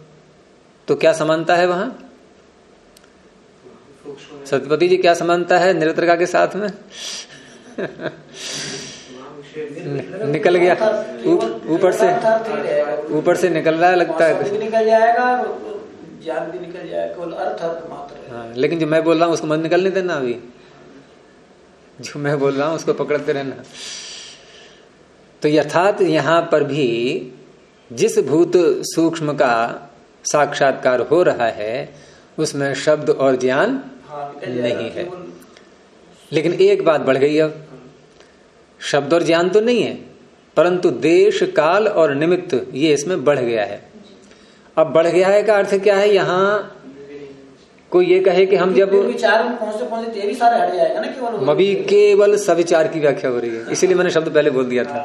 तो क्या समानता है वहाँ? सत्यपति जी क्या समानता है निर्वितरका के साथ में? निकल गया। ऊपर से ऊपर से निकल रहा है लगता है निकल जाएगा ज्ञान भी निकल जाएगा केवल अर्थ मात्र हाँ। लेकिन जो मैं बोल रहा हूँ उसको मत निकलने देना अभी। जो मैं बोल रहा हूँ उसको पकड़ते रहना। तो यथात यहाँ पर भी जिस भूत सूक्ष्म का साक्षात्कार हो रहा है उसमें शब्द और ज्ञान नहीं है। लेकिन एक बात बढ़ गई अब। शब्द और ज्ञान तो नहीं है परंतु देश काल और निमित्त ये इसमें बढ़ गया है। अब बढ़ गया है का अर्थ क्या है? यहाँ कोई ये कहे कि हम जब विचार में पहुँचते पहुँचते भी सारे हट जाएगा ना केवल सविचार की व्याख्या हो रही है। इसीलिए मैंने शब्द पहले बोल दिया था।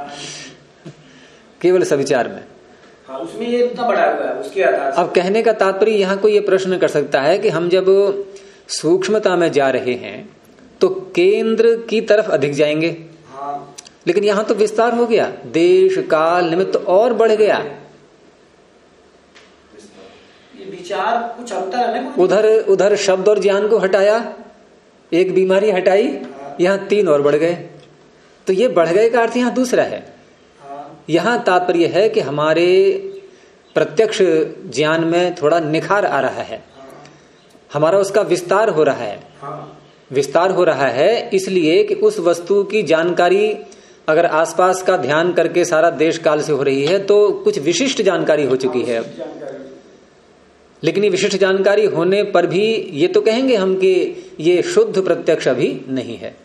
केवल सविचार में। हाँ, उसमें ये इतना बड़ा हुआ है उसके आधार अब कहने का तात्पर्य यहाँ कोई ये प्रश्न कर सकता है कि हम जब सूक्ष्मता में जा रहे हैं तो केंद्र की तरफ़ अधिक जाएँगे। लेकिन यहाँ तो विस्तार हो गया। देश काल निमित्त तो और बढ़ गया। विचार कुछ अंतर है उधर उधर शब्द और ज्ञान को हटाया एक बीमारी हटाई यहाँ तीन और बढ़ गए। तो ये बढ़ गए का अर्थ यहाँ दूसरा है। यहाँ तात्पर्य है कि हमारे प्रत्यक्ष ज्ञान में थोड़ा निखार आ रहा है। हमारा उसका विस्तार हो रहा है। विस्तार हो रहा है इसलिए कि उस वस्तु की जानकारी अगर आसपास का ध्यान करके सारा देश काल से हो रही है तो कुछ विशिष्ट जानकारी हो चुकी है। लेकिन ये विशिष्ट जानकारी होने पर भी ये तो कहेंगे हम कि ये शुद्ध प्रत्यक्ष अभी नहीं है।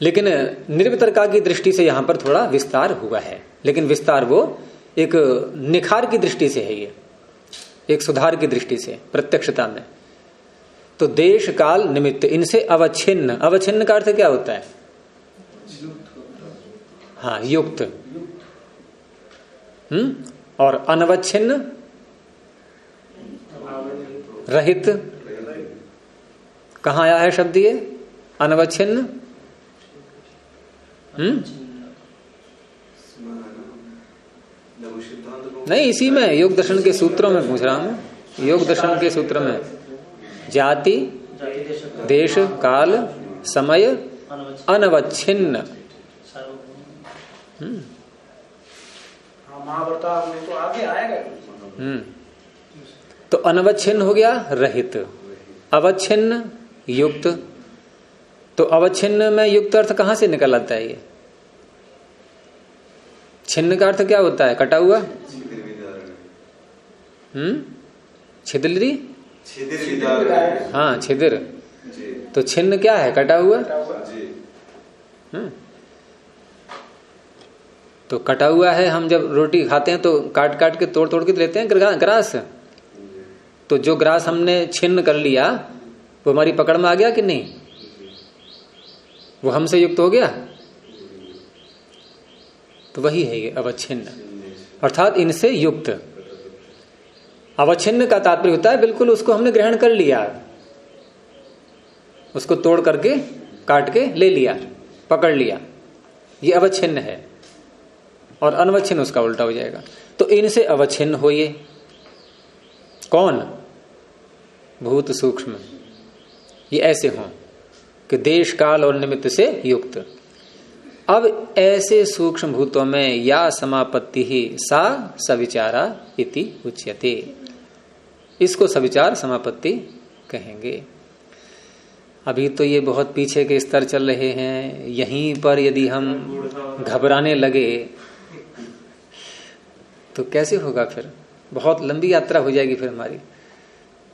लेकिन निर्वितरका की दृष्टि से यहाँ पर थोड़ा विस्तार हुआ है। लेकिन विस्तार वो एक निखार की दृष्टि से है ये। एक सुधार की दृष्टि से, प्रत्यक्षता में। तो देश काल निमित्त इनसे अवच्छिन्न अवच्छिन्न का अर्थ क्या होता है? हाँ युक्त। हम्म? और अनवच्छिन्न? रहित। कहा आया है शब्द ये? अनवच्छिन्न? हम्म? नहीं इसी में योग दर्शन के सूत्रों में पूछ रहा हूँ। योग दर्शन के सूत्र में जाति देश काल समय अनवच्छिन्न। हम्म। में तो आगे आएगा हम्म। तो अनवच्छिन्न हो गया रहित। अवच्छिन्न युक्त। तो अवच्छिन्न में युक्त अर्थ कहाँ से निकल आता है ये? छिन्न का अर्थ क्या होता है? कटा हुआ? हम्म? छिदरी हाँ छिदिर। तो छिन्न क्या है? कटा हुआ? हम्म। तो कटा हुआ है, हम जब रोटी खाते हैं तो काट काट के तोड़ तोड़ के लेते हैं ग्रास? तो जो ग्रास हमने छिन्न कर लिया, वो हमारी पकड़ में आ गया कि नहीं? वो हमसे युक्त हो गया? तो वही है ये अवच्छिन्न अर्थात इनसे युक्त। अवच्छिन्न का तात्पर्य होता है, बिल्कुल उसको हमने ग्रहण कर लिया। उसको तोड़ करके, काट के ले लिया, पकड़ लिया। ये अवच्छिन्न है। और अनवच्छिन्न उसका उल्टा हो जाएगा। तो इनसे अवच्छिन्न हो ये। कौन? भूत सूक्ष्म। ये ऐसे हों कि देश काल और निमित्त से युक्त। अब ऐसे सूक्ष्म भूतों में या समापत्ति ही सा सविचारा इति उच्यते। इसको सविचार समापत्ति कहेंगे। अभी तो ये बहुत पीछे के स्तर चल रहे हैं। यहीं पर यदि हम घबराने लगे तो कैसे होगा फिर? बहुत लंबी यात्रा हो जाएगी फिर हमारी।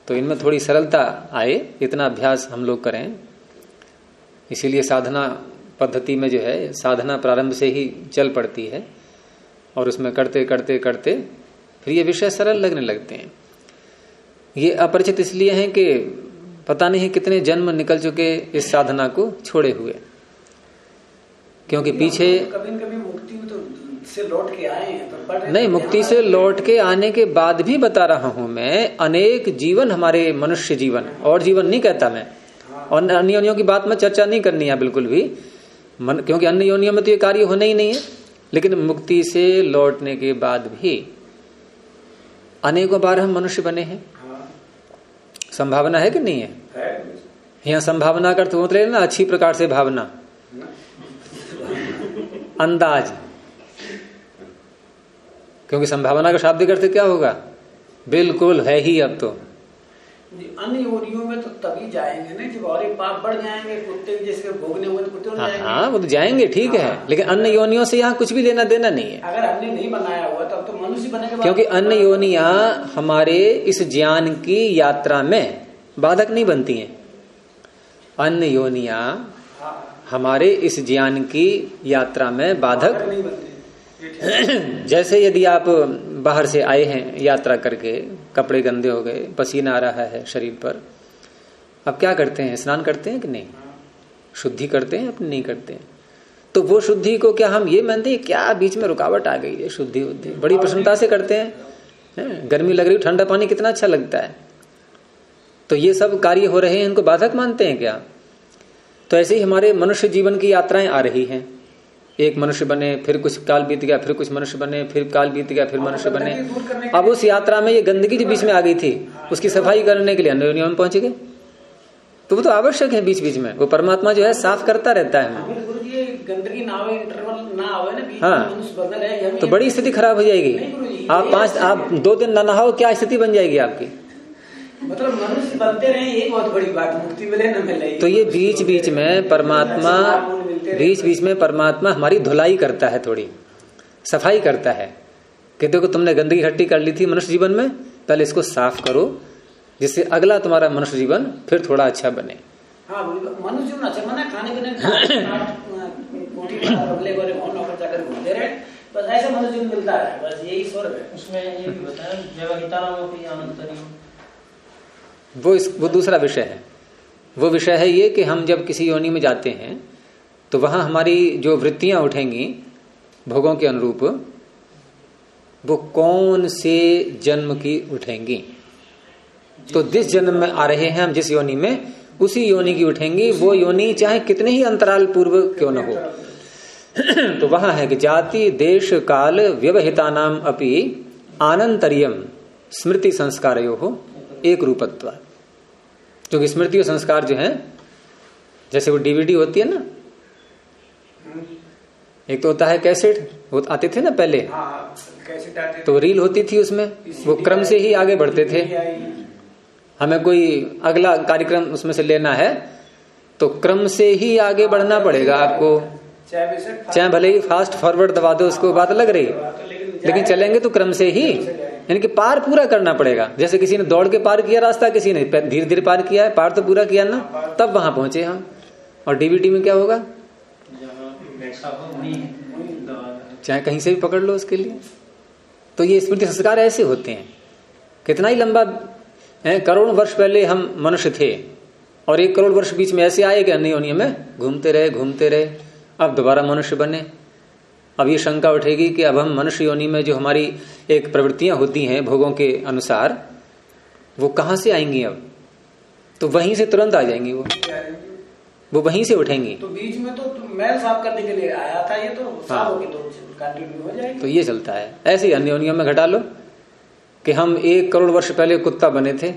तो इनमें थोड़ी सरलता आए, इतना अभ्यास हम लोग करें। इसीलिए साधना पद्धति में जो है, साधना प्रारंभ से ही चल पड़ती है। और उसमें करते करते करते फिर ये विषय सरल लगने लगते हैं। ये अपरिचित इसलिए हैं कि पता नहीं कितने जन्म निकल चुके इस साधना को छोड़े हुए क्योंकि पीछे कभी कभी मुक्ति तो से लौट के आए हैं तो नहीं मुक्ति से लौट के आने के बाद भी बता रहा हूँ मैं अनेक जीवन हमारे मनुष्य जीवन और जीवन नहीं कहता मैं हाँ। और अन्य योनियों की बात में चर्चा नहीं करनी है बिल्कुल भी मन क्योंकि अन्य योनियों में तो ये कार्य होना ही नहीं है लेकिन मुक्ति से लौटने के बाद भी अनेकों बार हम मनुष्य बने हैं हाँ। संभावना है कि नहीं है, है। यहाँ संभावना का अर्थ मतलब ना अच्छी प्रकार से भावना। अंदाज। क्योंकि संभावना का शाब्दिक अर्थ क्या होगा? बिल्कुल है ही अब तो। अन्य योनियों में तो तभी जाएँगे ना जब और पाप बढ़ जाएँगे कुत्ते जैसे भोगने हुए तो कुत्ते हाँ, हाँ वो तो जाएँगे ठीक हाँ, है। लेकिन अन्य योनियों से यहाँ कुछ भी लेना देना नहीं है। अगर अन्य नहीं बनाया हुआ तब तो मनुष्य बनेगा क्योंकि अन्य योनिया हमारे इस ज्ञान की यात्रा में बाधक नहीं बनती है। अन्य योनिया हाँ। हमारे इस ज्ञान की यात्रा में बाधक नहीं बनती। जैसे यदि आप बाहर से आए हैं यात्रा करके, कपड़े गंदे हो गए, पसीना आ रहा है शरीर पर अब क्या करते हैं? स्नान करते हैं कि नहीं? शुद्धि करते हैं अपने नहीं करते हैं? तो वो शुद्धि को क्या हम ये मानते हैं क्या बीच में रुकावट आ गई है, शुद्धि उद्धि? बड़ी प्रसन्नता से करते हैं। गर्मी लग रही ठंडा पानी कितना अच्छा लगता है। तो ये सब कार्य हो रहे हैं, इनको बाधक मानते हैं क्या? तो ऐसे ही हमारे मनुष्य जीवन की यात्राएँ आ रही हैं। एक मनुष्य बने फिर कुछ काल बीत गया फिर कुछ मनुष्य बने फिर काल बीत गया फिर मनुष्य बने। अब उस यात्रा में ये गंदगी जो बीच में आ गई थी उसकी सफ़ाई करने के लिए अन्य में पहुँच गए तो वो तो आवश्यक है बीच बीच में वो परमात्मा जो है साफ़ करता रहता है। गंदगी ना हो इंटरवल ना हो ना हाँ। तो बड़ी स्थिति खराब हो जाएगी। आप पाँच आप दो दिन ना नहाओ क्या स्थिति बन जाएगी आपकी? मतलब मनुष्य बनते रहे ये बहुत बड़ी बात मुक्ति मिले न मिले। तो ये बीच बीच में परमात्मा बीच बीच में परमात्मा हमारी धुलाई करता है थोड़ी सफ़ाई करता है। कि देखो तुमने गंदगी हट्टी कर ली थी मनुष्य जीवन में पहले इसको साफ़ करो जिससे अगला तुम्हारा मनुष्य जीवन फिर थोड़ा अच्छा बने। हाँ मनुष्य जीवन अच्छा बना खाने पीने बस ऐसा मनुष्य जीवन मिलता है। बस यही स्वर्ग है। उसमें ये भी बताया वो इस वो दूसरा विषय है। वो विषय है ये कि हम जब किसी योनि में जाते हैं तो वहाँ हमारी जो वृत्तियाँ उठेंगी भोगों के अनुरूप वो कौन से जन्म की उठेंगी? तो जिस जन्म में आ रहे हैं हम जिस योनि में उसी योनि की उठेंगी। वो योनि चाहे कितने ही अंतराल पूर्व क्यों न हो। तो वहाँ है कि जाति देश काल व्यवहिता नाम अपनी आनंतरियम स्मृति संस्कार हो एक रूपत्व। क्योंकि स्मृति और संस्कार जो है जैसे वो डीवीडी होती है ना एक तो होता है कैसेट वो आते थे ना पहले। हाँ, तो रील होती थी उसमें वो क्रम से ही आगे बढ़ते थे। हमें कोई अगला कार्यक्रम उसमें से लेना है तो क्रम से ही आगे बढ़ना पड़ेगा आपको। चाहे भले ही फास्ट फॉरवर्ड दबा दो उसको बात लग रही। लेकिन चलेंगे तो क्रम से ही। यानी कि पार पूरा करना पड़ेगा। जैसे किसी ने दौड़ के पार किया रास्ता किसी ने धीरे धीरे पार किया है पार तो पूरा किया ना तब वहाँ पहुँचे हम। और डीबीटी में क्या होगा? चाहे कहीं से भी पकड़ लो उसके लिए। तो ये स्मृति संस्कार ऐसे होते हैं। कितना ही लंबा करोड़ वर्ष पहले हम मनुष्य थे और एक करोड़ वर्ष बीच में ऐसे आए कि अन्य योनियों में घूमते रहे घूमते रहे। अब दोबारा मनुष्य बने। अब ये शंका उठेगी कि अब हम मनुष्य योनि में जो हमारी एक प्रवृत्तियाँ होती हैं भोगों के अनुसार, वो कहाँ से आएँगी अब? तो वहीं से तुरंत आ जाएँगी वो। वो वहीं से उठेंगी। तो बीच में तो मैल साफ़ करने के लिए आया था ये तो हाँ। हो तो हो जाएगी। तो ये चलता है। ऐसे ही अन्य योनियों में घटा लो कि हम एक करोड़ वर्ष पहले कुत्ता बने थे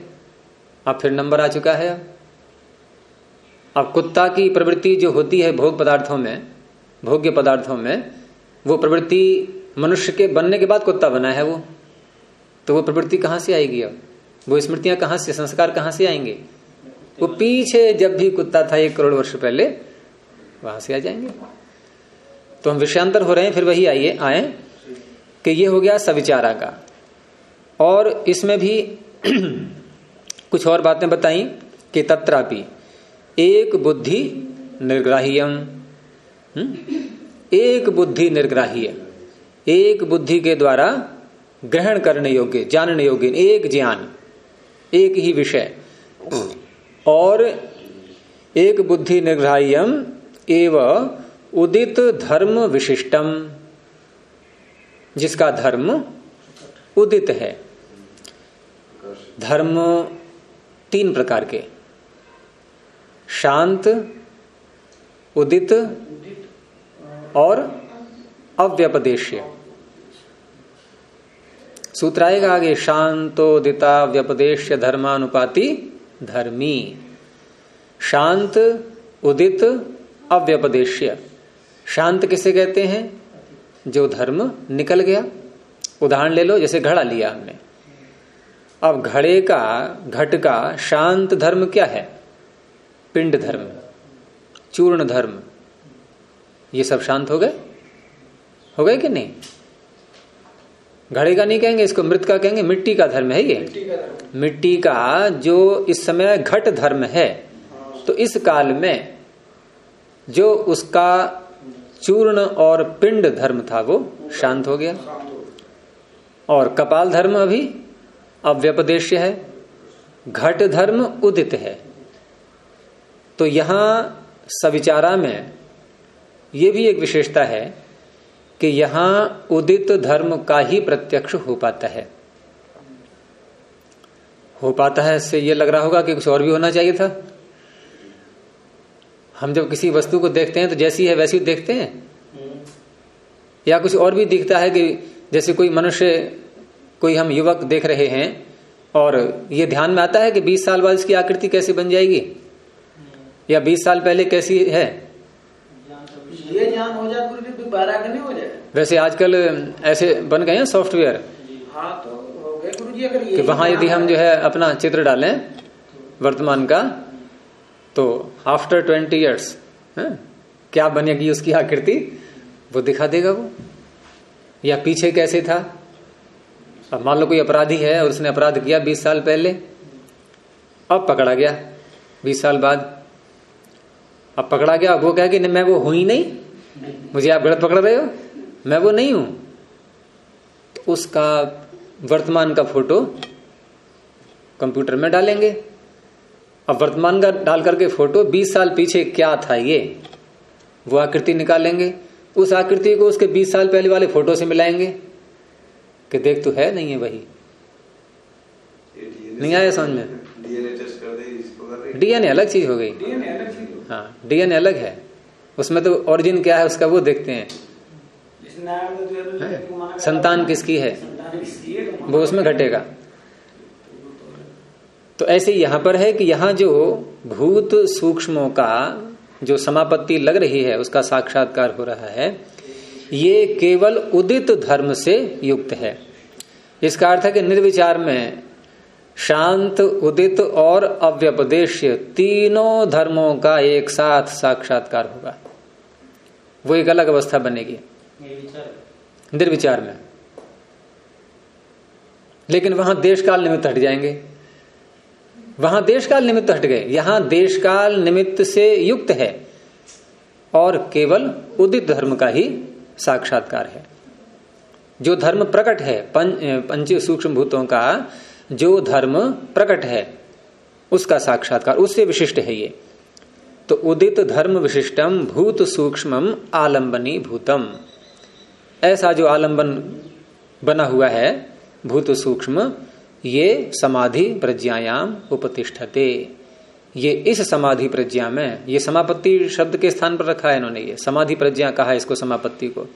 अब फिर नंबर आ चुका है। अब कुत्ता की प्रवृत्ति जो होती है भोग पदार्थों में भोग्य पदार्थों में वो प्रवृत्ति मनुष्य के बनने के बाद कुत्ता बना है वो। तो वो प्रवृत्ति कहाँ से आएगी अब? वो स्मृतियाँ कहाँ से संस्कार कहाँ से आएँगे? वो पीछे जब भी कुत्ता था एक करोड़ वर्ष पहले, वहाँ से आ जाएँगे। तो हम विषयांतर हो रहे हैं, फिर वही आइए, आए कि ये हो गया सविचारा का। और इसमें भी कुछ और बातें बताई कि तत्रापि, एक बुद्धि निर्ग्राह्यम। हम्म? एक बुद्धि निर्ग्राह्य, एक बुद्धि के द्वारा ग्रहण करने योग्य, जानने योग्य, एक ज्ञान, एक ही विषय। और एक बुद्धि निर्ग्राह्यम एवं उदित धर्म विशिष्टम, जिसका धर्म उदित है। धर्म तीन प्रकार के, शांत, उदित और अव्यपदेश्य। सूत्र आएगा आगे, शांतोदिता, व्यपदेश्य, धर्मानुपाति। धर्मी, शांत, उदित, अव्यपदेश्य। शांत किसे कहते हैं? जो धर्म निकल गया। उदाहरण ले लो, जैसे घड़ा लिया हमने। अब घड़े का, घट का शांत धर्म क्या है? पिंड धर्म, चूर्ण धर्म। ये सब शांत हो गए? हो गए कि नहीं? घड़े का नहीं कहेंगे इसको मृत का कहेंगे मिट्टी का धर्म है ये। मिट्टी का जो इस समय घट धर्म है तो इस काल में जो उसका चूर्ण और पिंड धर्म था वो शांत हो गया। और कपाल धर्म अभी अव्यपदेश्य है। घट धर्म उदित है। तो यहाँ सविचारा में ये भी एक विशेषता है कि यहाँ उदित धर्म का ही प्रत्यक्ष हो पाता है। हो पाता है इससे ये लग रहा होगा कि कुछ और भी होना चाहिए था। हम जब किसी वस्तु को देखते हैं तो जैसी है वैसी देखते हैं। या कुछ और भी दिखता है कि जैसे कोई मनुष्य, कोई हम युवक देख रहे हैं और ये ध्यान में आता है कि 20 साल बाद इसकी आकृति कैसे बन जाएगी? या 20 साल पहले कैसी है? ये ज्ञान हो जाए वैसे आजकल ऐसे बन गए हैं सॉफ्टवेयर? कि वहाँ यदि हम जो है अपना चित्र डालें वर्तमान का तो आफ्टर ट्वेंटी ईयर्स क्या बनेगी उसकी आकृति? वो दिखा देगा वो। या पीछे कैसे था? अब मान लो कोई अपराधी है और उसने अपराध किया बीस साल पहले, अब पकड़ा गया बीस साल बाद। अब पकड़ा गया, अब वो कह कि मैं वो हुई नहीं। मुझे आप गलत पकड़ रहे हो? मैं वो नहीं हूँ। तो उसका वर्तमान का फ़ोटो कंप्यूटर में डालेंगे। अब वर्तमान का डाल करके फ़ोटो 20 साल पीछे क्या था ये? वो आकृति निकालेंगे। उस आकृति को उसके 20 साल पहले वाले फ़ोटो से मिलाएँगे कि देख तो है नहीं है वही। नहीं आया समझ में? डीएनए अलग चीज़ हो गई। हाँ डीएनए अलग है। उसमें तो ओरिजिन क्या है उसका वो देखते हैं। संतान किसकी है? वो उसमें घटेगा। तो ऐसे यहाँ पर है कि यहाँ जो भूत सूक्ष्मों का जो समापत्ति लग रही है, उसका साक्षात्कार हो रहा है, ये केवल उदित धर्म से युक्त है। इसका अर्थ है कि निर्विचार में शांत, उदित और अव्यपदेश तीनों धर्मों का एक साथ साक्षात्कार होगा। वो एक अलग अवस्था बनेगी। निर्विचार में। लेकिन वहाँ देश काल निमित्त हट जाएँगे। वहाँ देश काल निमित्त हट गए। यहाँ देश काल निमित्त से युक्त है और केवल उदित धर्म का ही साक्षात्कार है। जो धर्म प्रकट है पंच सूक्ष्म भूतों का, जो धर्म प्रकट है, उसका साक्षात्कार, उससे विशिष्ट है ये। तो उदित धर्म विशिष्टम भूत सूक्ष्म आलंबनी भूतम ऐसा जो आलंबन बना हुआ है, भूत सूक्ष्म, ये समाधि प्रज्ञायाम उपतिष्ठते। ये इस समाधि प्रज्ञा में, ये समापत्ति शब्द के स्थान पर रखा है इन्होंने ये। समाधि प्रज्ञा कहा इसको समापत्ति को।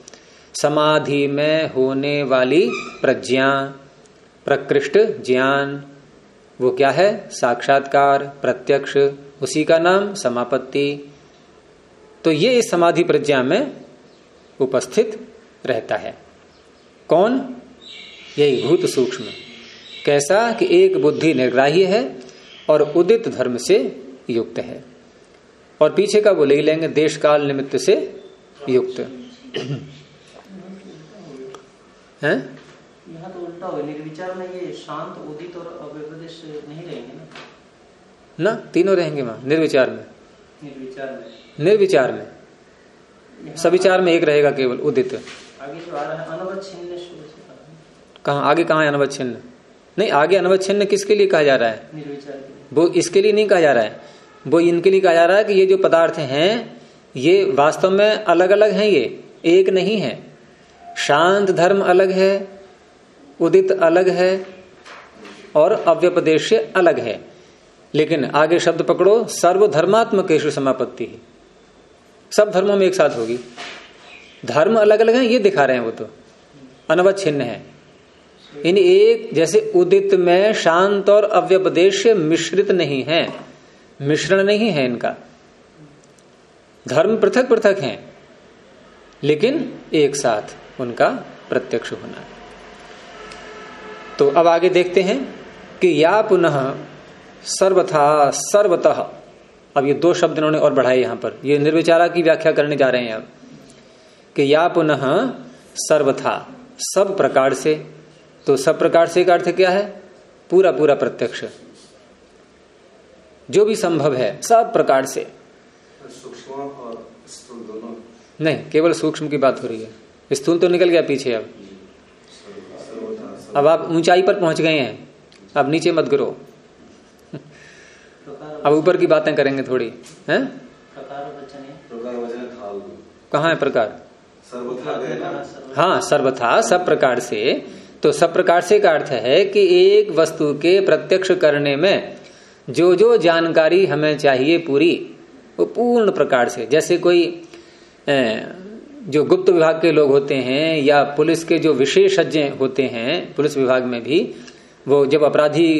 समाधि में होने वाली प्रज्ञा, प्रकृष्ट ज्ञान, वो क्या है? साक्षात्कार, प्रत्यक्ष, उसी का नाम समापत्ति। तो ये इस समाधि प्रज्ञा में उपस्थित रहता है। कौन? यही भूत सूक्ष्म। कैसा कि एक बुद्धि निर्ग्राह्य है और उदित धर्म से युक्त है। और पीछे का वो ले लेंगे देश काल निमित्त से युक्त। है? यहाँ तो उल्टा हो निर्विचार में ये शांत उदित और अव्यपदेश नहीं रहेंगे ना? ना तीनों रहेंगे वहाँ निर्विचार में। निर्विचार में। निर्विचार में। सविचार में एक रहेगा केवल उदित। आगे जो आ रहा है अनवच्छिन्न कहा। आगे कहा है अनवच्छिन्न? नहीं आगे अनवच्छिन्न किसके लिए कहा जा रहा है? वो इसके लिए नहीं कहा जा रहा है। वो इनके लिए कहा जा रहा है कि ये जो पदार्थ हैं ये वास्तव में अलग अलग हैं ये एक नहीं है। शांत धर्म अलग है उदित अलग है और अव्यपदेश अलग है। लेकिन आगे शब्द पकड़ो सर्वधर्मात्मक समापत्ति है। सब धर्मों में एक साथ होगी। धर्म अलग अलग है, ये दिखा रहे हैं वो तो। अनवच्छिन्न है। इन एक, जैसे उदित में शांत और अव्यपदेश मिश्रित नहीं है। मिश्रण नहीं है इनका। धर्म पृथक पृथक हैं, लेकिन एक साथ उनका प्रत्यक्ष होना है। तो अब आगे देखते हैं कि या पुनः सर्वथा सर्वतः। अब ये दो शब्द इन्होंने और बढ़ाए यहाँ पर। ये निर्विचारा की व्याख्या करने जा रहे हैं अब। कि या पुनः सर्वथा सब प्रकार से। तो सब प्रकार से का अर्थ क्या है? पूरा पूरा प्रत्यक्ष। जो भी संभव है सब प्रकार से। सूक्ष्म दोनों। नहीं केवल सूक्ष्म की बात हो रही है। स्थूल तो निकल गया पीछे अब। अब आप ऊंचाई पर पहुँच गए हैं। अब नीचे मत गिरो। अब ऊपर की बातें करेंगे थोड़ी हैं? कहा है प्रकार? हाँ सर्वथा, सब प्रकार से। तो सब प्रकार से का अर्थ है कि एक वस्तु के प्रत्यक्ष करने में जो जो जानकारी हमें चाहिए पूरी, वो पूर्ण प्रकार से। जैसे कोई जो गुप्त विभाग के लोग होते हैं या पुलिस के जो विशेषज्ञ होते हैं, पुलिस विभाग में भी, वो जब अपराधी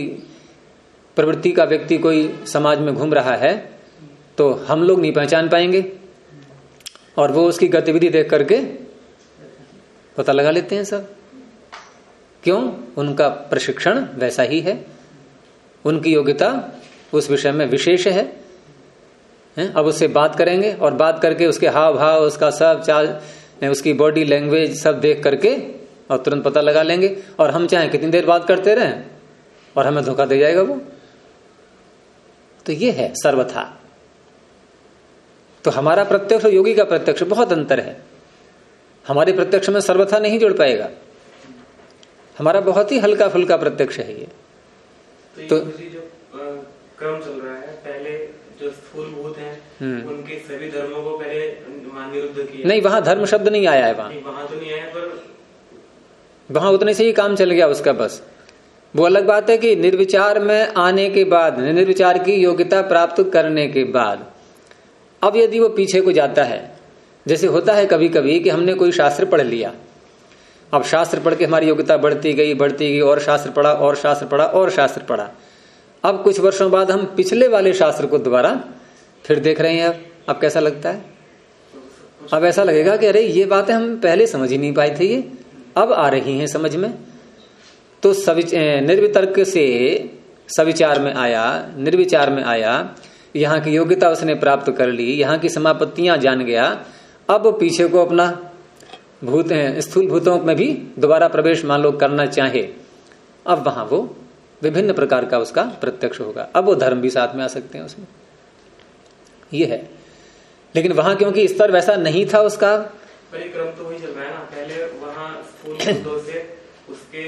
प्रवृत्ति का व्यक्ति कोई समाज में घूम रहा है तो हम लोग नहीं पहचान पाएँगे। और वो उसकी गतिविधि देख करके पता लगा लेते हैं सब। क्यों? उनका प्रशिक्षण वैसा ही है। उनकी योग्यता उस विषय में विशेष है। हैं? अब उससे बात करेंगे और बात करके उसके हाव भाव उसका सब चाल, उसकी बॉडी लैंग्वेज सब देख करके और तुरंत पता लगा लेंगे। और हम चाहे कितनी देर बात करते रहे और हमें धोखा दे जाएगा वो। तो ये है सर्वथा। तो हमारा प्रत्यक्ष और योगी का प्रत्यक्ष बहुत अंतर है। हमारे प्रत्यक्ष में सर्वथा नहीं जुड़ पाएगा। हमारा बहुत ही हल्का फुल्का प्रत्यक्ष है ये। तो, तो जो क्रम चल रहा है पहले जो हैं हम्म। उनके सभी धर्मों को पहले निरुद्ध किया। नहीं वहाँ धर्म शब्द नहीं आया है वहाँ। वहाँ तो नहीं आया पर वहाँ उतने से ही काम चल गया उसका बस। वो अलग बात है कि निर्विचार में आने के बाद निर्विचार की योग्यता प्राप्त करने के बाद अब यदि वो पीछे को जाता है, जैसे होता है कभी कभी कि हमने कोई शास्त्र पढ़ लिया। अब शास्त्र पढ़ के हमारी योग्यता बढ़ती गई बढ़ती गई, और शास्त्र पढ़ा, और शास्त्र पढ़ा, और शास्त्र पढ़ा। अब कुछ वर्षों बाद हम पिछले वाले शास्त्र को दोबारा फिर देख रहे हैं अब। अब कैसा लगता है? अब ऐसा लगेगा कि अरे, ये बातें हम पहले समझ ही नहीं पाए थे ये। अब आ रही हैं समझ में। तो निर्वितर्क से सविचार में आया, निर्विचार में आया यहाँ की योग्यता उसने प्राप्त कर ली यहाँ की समापत्तियाँ जान गया। अब पीछे को अपना भूत स्थूल भूतों में भी दोबारा प्रवेश मान लो करना चाहे। अब वहाँ वो विभिन्न प्रकार का उसका प्रत्यक्ष होगा। अब वो धर्म भी साथ में आ सकते हैं उसमें। ये है। लेकिन वहाँ क्योंकि स्तर वैसा नहीं था उसका। परिक्रम तो वही चल रहा है ना। पहले वहाँ से उसके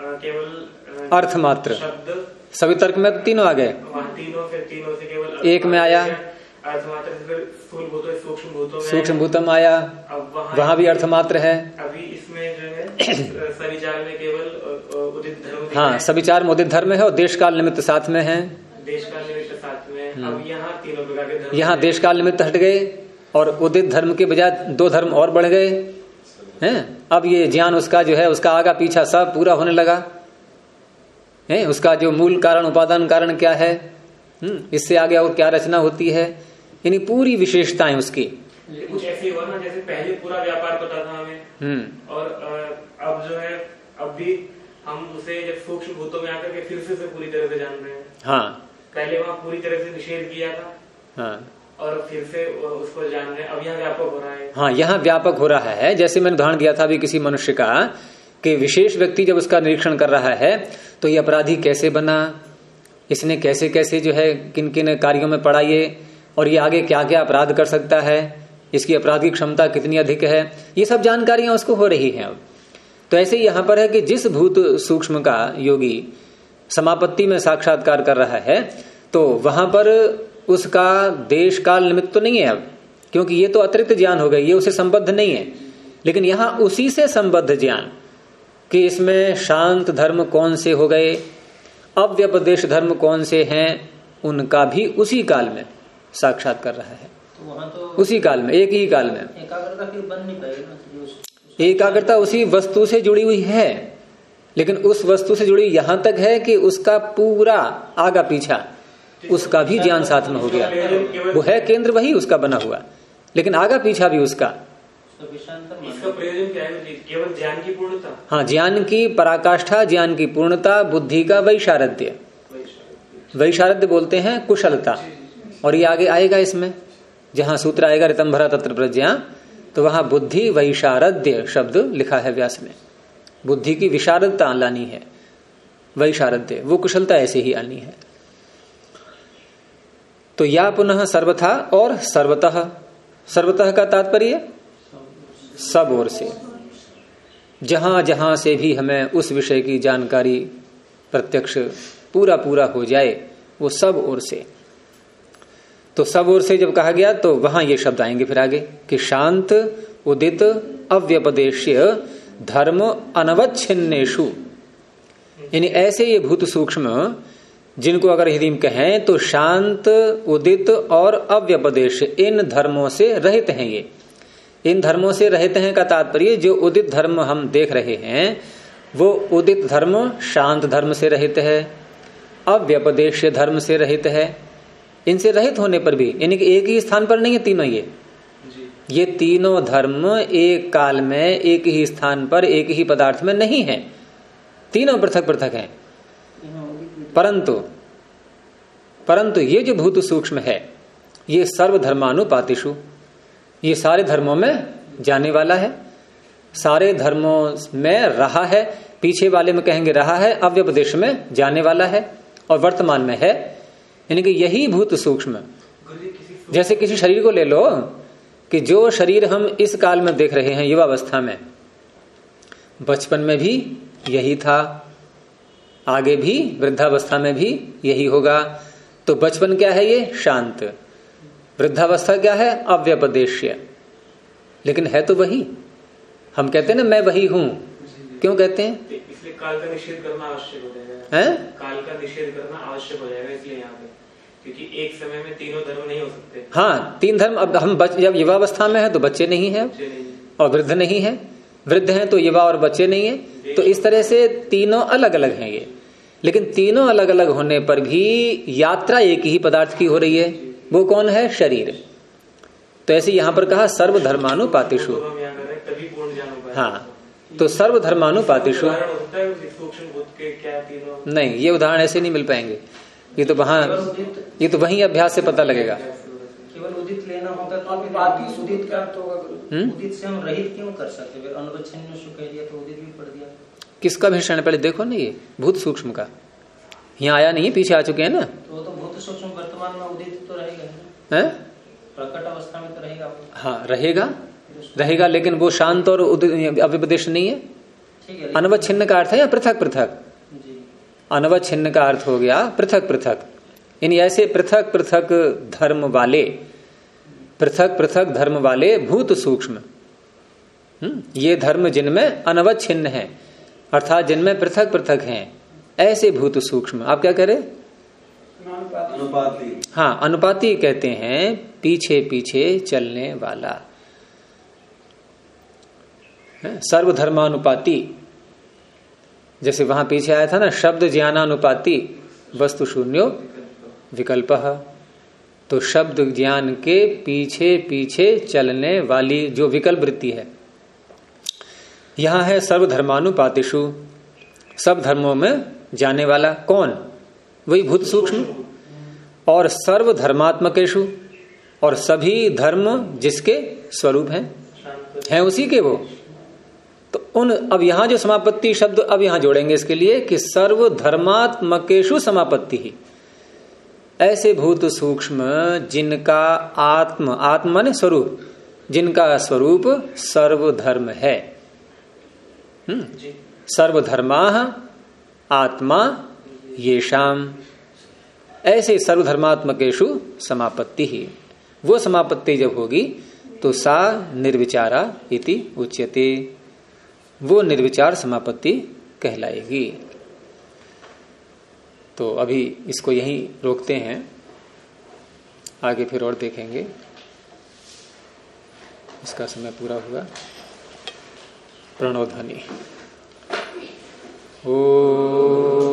केवल अर्थ मात्र। शब्द सभी तर्क में तीनों आ गए? तीनों फिर तीनों से केवल एक में आया। सूक्ष्म भूतम आया। वहाँ भी अर्थमात्र है। अभी इसमें जो है सविचार में केवल उदित धर्म हाँ सविचार में उदित धर्म है और देश काल निमित्त साथ में है। देश काल निमित्त साथ में हम्म। अब यहाँ तीनों प्रकार के धर्म यहाँ देश काल निमित्त हट गए और उदित धर्म के बजाय दो धर्म और बढ़ गए। हैं? अब ये ज्ञान उसका जो है उसका आगा पीछा सब पूरा होने लगा। है? उसका जो मूल कारण उपादान कारण क्या है? हम्म, इससे आगे और क्या रचना होती है? यानी पूरी विशेषताएँ उसकी। कुछ ऐसे हुआ ना जैसे पहले पूरा व्यापार पता था हमें। हम्म। और अब जो है अब भी हम उसे जब सूक्ष्म भूतों में आकर के फिर से, से पूरी तरह से जान रहे हैं। हाँ। पहले वहाँ पूरी तरह से निषेध किया था। हाँ। और फिर से उसको जान रहे अब यहाँ व्यापक हो रहा है। हाँ यहाँ व्यापक हो रहा है। जैसे मैंने उदाहरण दिया था अभी किसी मनुष्य का कि विशेष व्यक्ति जब उसका निरीक्षण कर रहा है तो ये अपराधी कैसे बना? इसने कैसे कैसे जो है किन किन कार्यों में ये और ये आगे क्या क्या अपराध कर सकता है? इसकी अपराध की क्षमता कितनी अधिक है? ये सब जानकारियाँ उसको हो रही हैं अब। तो ऐसे यहाँ पर है कि जिस भूत सूक्ष्म का योगी समापत्ति में साक्षात्कार कर रहा है तो वहाँ पर उसका देश काल निमित्त तो नहीं है अब, क्योंकि ये तो अतिरिक्त ज्ञान हो गई, ये उसे संबद्ध नहीं है। लेकिन यहाँ उसी से संबद्ध ज्ञान कि इसमें शांत धर्म कौन से हो गए अव्यपदेश धर्म कौन से हैं उनका भी उसी काल में साक्षात कर रहा है। तो तो उसी काल में एक ही काल में। एकाग्रता फिर बन नहीं पाएगी एकाग्रता उसी वस्तु से जुड़ी हुई है लेकिन उस वस्तु से जुड़ी यहाँ तक है कि उसका पूरा आगा पीछा उसका भी ज्ञान साथ में हो गया। वो है केंद्र वही उसका बना हुआ लेकिन आगा पीछा भी उसका। केवल ज्ञान की पूर्णता? हाँ ज्ञान की पराकाष्ठा ज्ञान की पूर्णता बुद्धि का वैशारद्य वैशारद्य बोलते हैं कुशलता। और ये आगे आएगा इसमें। जहाँ सूत्र आएगा रितंभरा तत्र प्रज्ञा तो वहाँ बुद्धि वैशारद्य शब्द लिखा है व्यास में बुद्धि की विशारदता लानी है। वैशारद्य वो कुशलता ऐसे ही आनी है। तो या पुनः सर्वथा और सर्वतः। सर्वतः का तात्पर्य सब ओर से। जहाँ जहाँ से भी हमें उस विषय की जानकारी प्रत्यक्ष पूरा पूरा हो जाए, वो सब ओर से। तो सब ओर से जब कहा गया तो वहाँ ये शब्द आएँगे फिर आगे, कि शांत, उदित, अव्यपदेश्य, धर्म अनवच्छिन्नेशु यानी ऐसे ये भूत सूक्ष्म, जिनको अगर यदि कहें तो शांत, उदित और अव्यपदेश इन धर्मों से रहित हैं ये। इन धर्मों से रहते हैं का तात्पर्य जो उदित धर्म हम देख रहे हैं वो उदित धर्म शांत धर्म से रहित है अव्यपदेश धर्म से रहित है। इनसे रहित होने पर भी यानी कि एक ही स्थान पर नहीं है तीनों ये। ये तीनों धर्म एक काल में एक ही स्थान पर एक ही पदार्थ में नहीं है। तीनों पृथक पृथक हैं। परंतु परंतु ये जो भूत सूक्ष्म है ये सर्वधर्मानुपातिशु ये सारे धर्मों में जाने वाला है। सारे धर्मों में रहा है, पीछे वाले में कहेंगे रहा है, अव्यपदेश में जाने वाला है और वर्तमान में है। यानी कि यही भूत सूक्ष्म। जैसे किसी शरीर को ले लो कि जो शरीर हम इस काल में देख रहे हैं, युवावस्था में, बचपन में भी यही था, आगे भी, वृद्धावस्था में भी यही होगा। तो बचपन क्या है ये? शांत। वृद्धावस्था क्या है? अव्यपदेश्य। लेकिन है तो वही। हम कहते हैं ना मैं वही हूँ। क्यों कहते हैं? इसलिए काल का निषेध करना आवश्यक हो जाएगा। है? काल का निषेध करना आवश्यक हो जाएगा इसलिए यहाँ पे। क्योंकि एक समय में तीनों धर्म नहीं हो सकते। हाँ तीन धर्म अब हम बच, जब युवावस्था में है तो बच्चे नहीं है। और वृद्ध नहीं है। वृद्ध हैं तो युवा और बच्चे नहीं है। तो इस तरह से तीनों अलग अलग हैं ये। लेकिन तीनों अलग अलग होने पर भी यात्रा एक ही पदार्थ की हो रही है। वो कौन है? शरीर। तो ऐसे यहाँ पर कहा सर्वधर्मानुपातिशु हाँ तो सर्वधर्मानुपातिशु नहीं ये उदाहरण ऐसे नहीं मिल पाएँगे। ये तो वहाँ ये तो वही अभ्यास से पता लगेगा। केवल उदित लेना होता तो उदित का तो हम्म? उदित से हम रहित क्यों कर सकते अनुवच्छिन्न कह दिया तो उदित भी पढ़ दिया किसका भीषण पहले देखो ना ये भूत सूक्ष्म का। यहाँ आया नहीं पीछे आ चुके हैं ना। तो, तो भूत सूक्ष्म वर्तमान में उदित है? प्रकट अवस्था में तो रहेगा हाँ रहेगा। रहेगा लेकिन वो शांत और अव्यपदेश नहीं है। अनवच्छिन्न का अर्थ है या पृथक पृथक? अनवच्छिन्न का अर्थ हो गया पृथक पृथक। इन ऐसे पृथक पृथक धर्म वाले पृथक पृथक धर्म वाले भूत सूक्ष्म। हम्म, ये धर्म जिनमें अनवच्छिन्न है अर्थात जिनमें पृथक पृथक हैं ऐसे भूत सूक्ष्म। आप क्या करें? अनुपाति। हाँ अनुपाति कहते हैं पीछे पीछे चलने वाला। सर्वधर्मानुपाति। जैसे वहाँ पीछे आया था ना शब्द ज्ञानानुपाति वस्तु शून्यो विकल्प। तो शब्द ज्ञान के पीछे पीछे चलने वाली जो विकल्प वृत्ति है यहाँ है सर्वधर्मानुपातिशु सब धर्मों में जाने वाला कौन? वही भूत सूक्ष्म और सर्व धर्मात्मकेशु और सभी धर्म जिसके स्वरूप हैं हैं उसी के वो। तो उन अब यहाँ जो समापत्ति शब्द अब यहाँ जोड़ेंगे इसके लिए कि सर्व धर्मात्मकेशु समापत्ति ही। ऐसे भूत सूक्ष्म जिनका आत्म आत्मा ने स्वरूप जिनका स्वरूप सर्वधर्म है। हम्म? सर्वधर्मा आत्मा ये शाम ऐसे सर्वधर्मात्मकेशु समापत्ति ही। वो समापत्ति जब होगी तो सा निर्विचारा इति उच्यते। वो निर्विचार समापत्ति कहलाएगी। तो अभी इसको यहीं रोकते हैं। आगे फिर और देखेंगे। इसका समय पूरा हुआ। प्रणोध्वनि ओ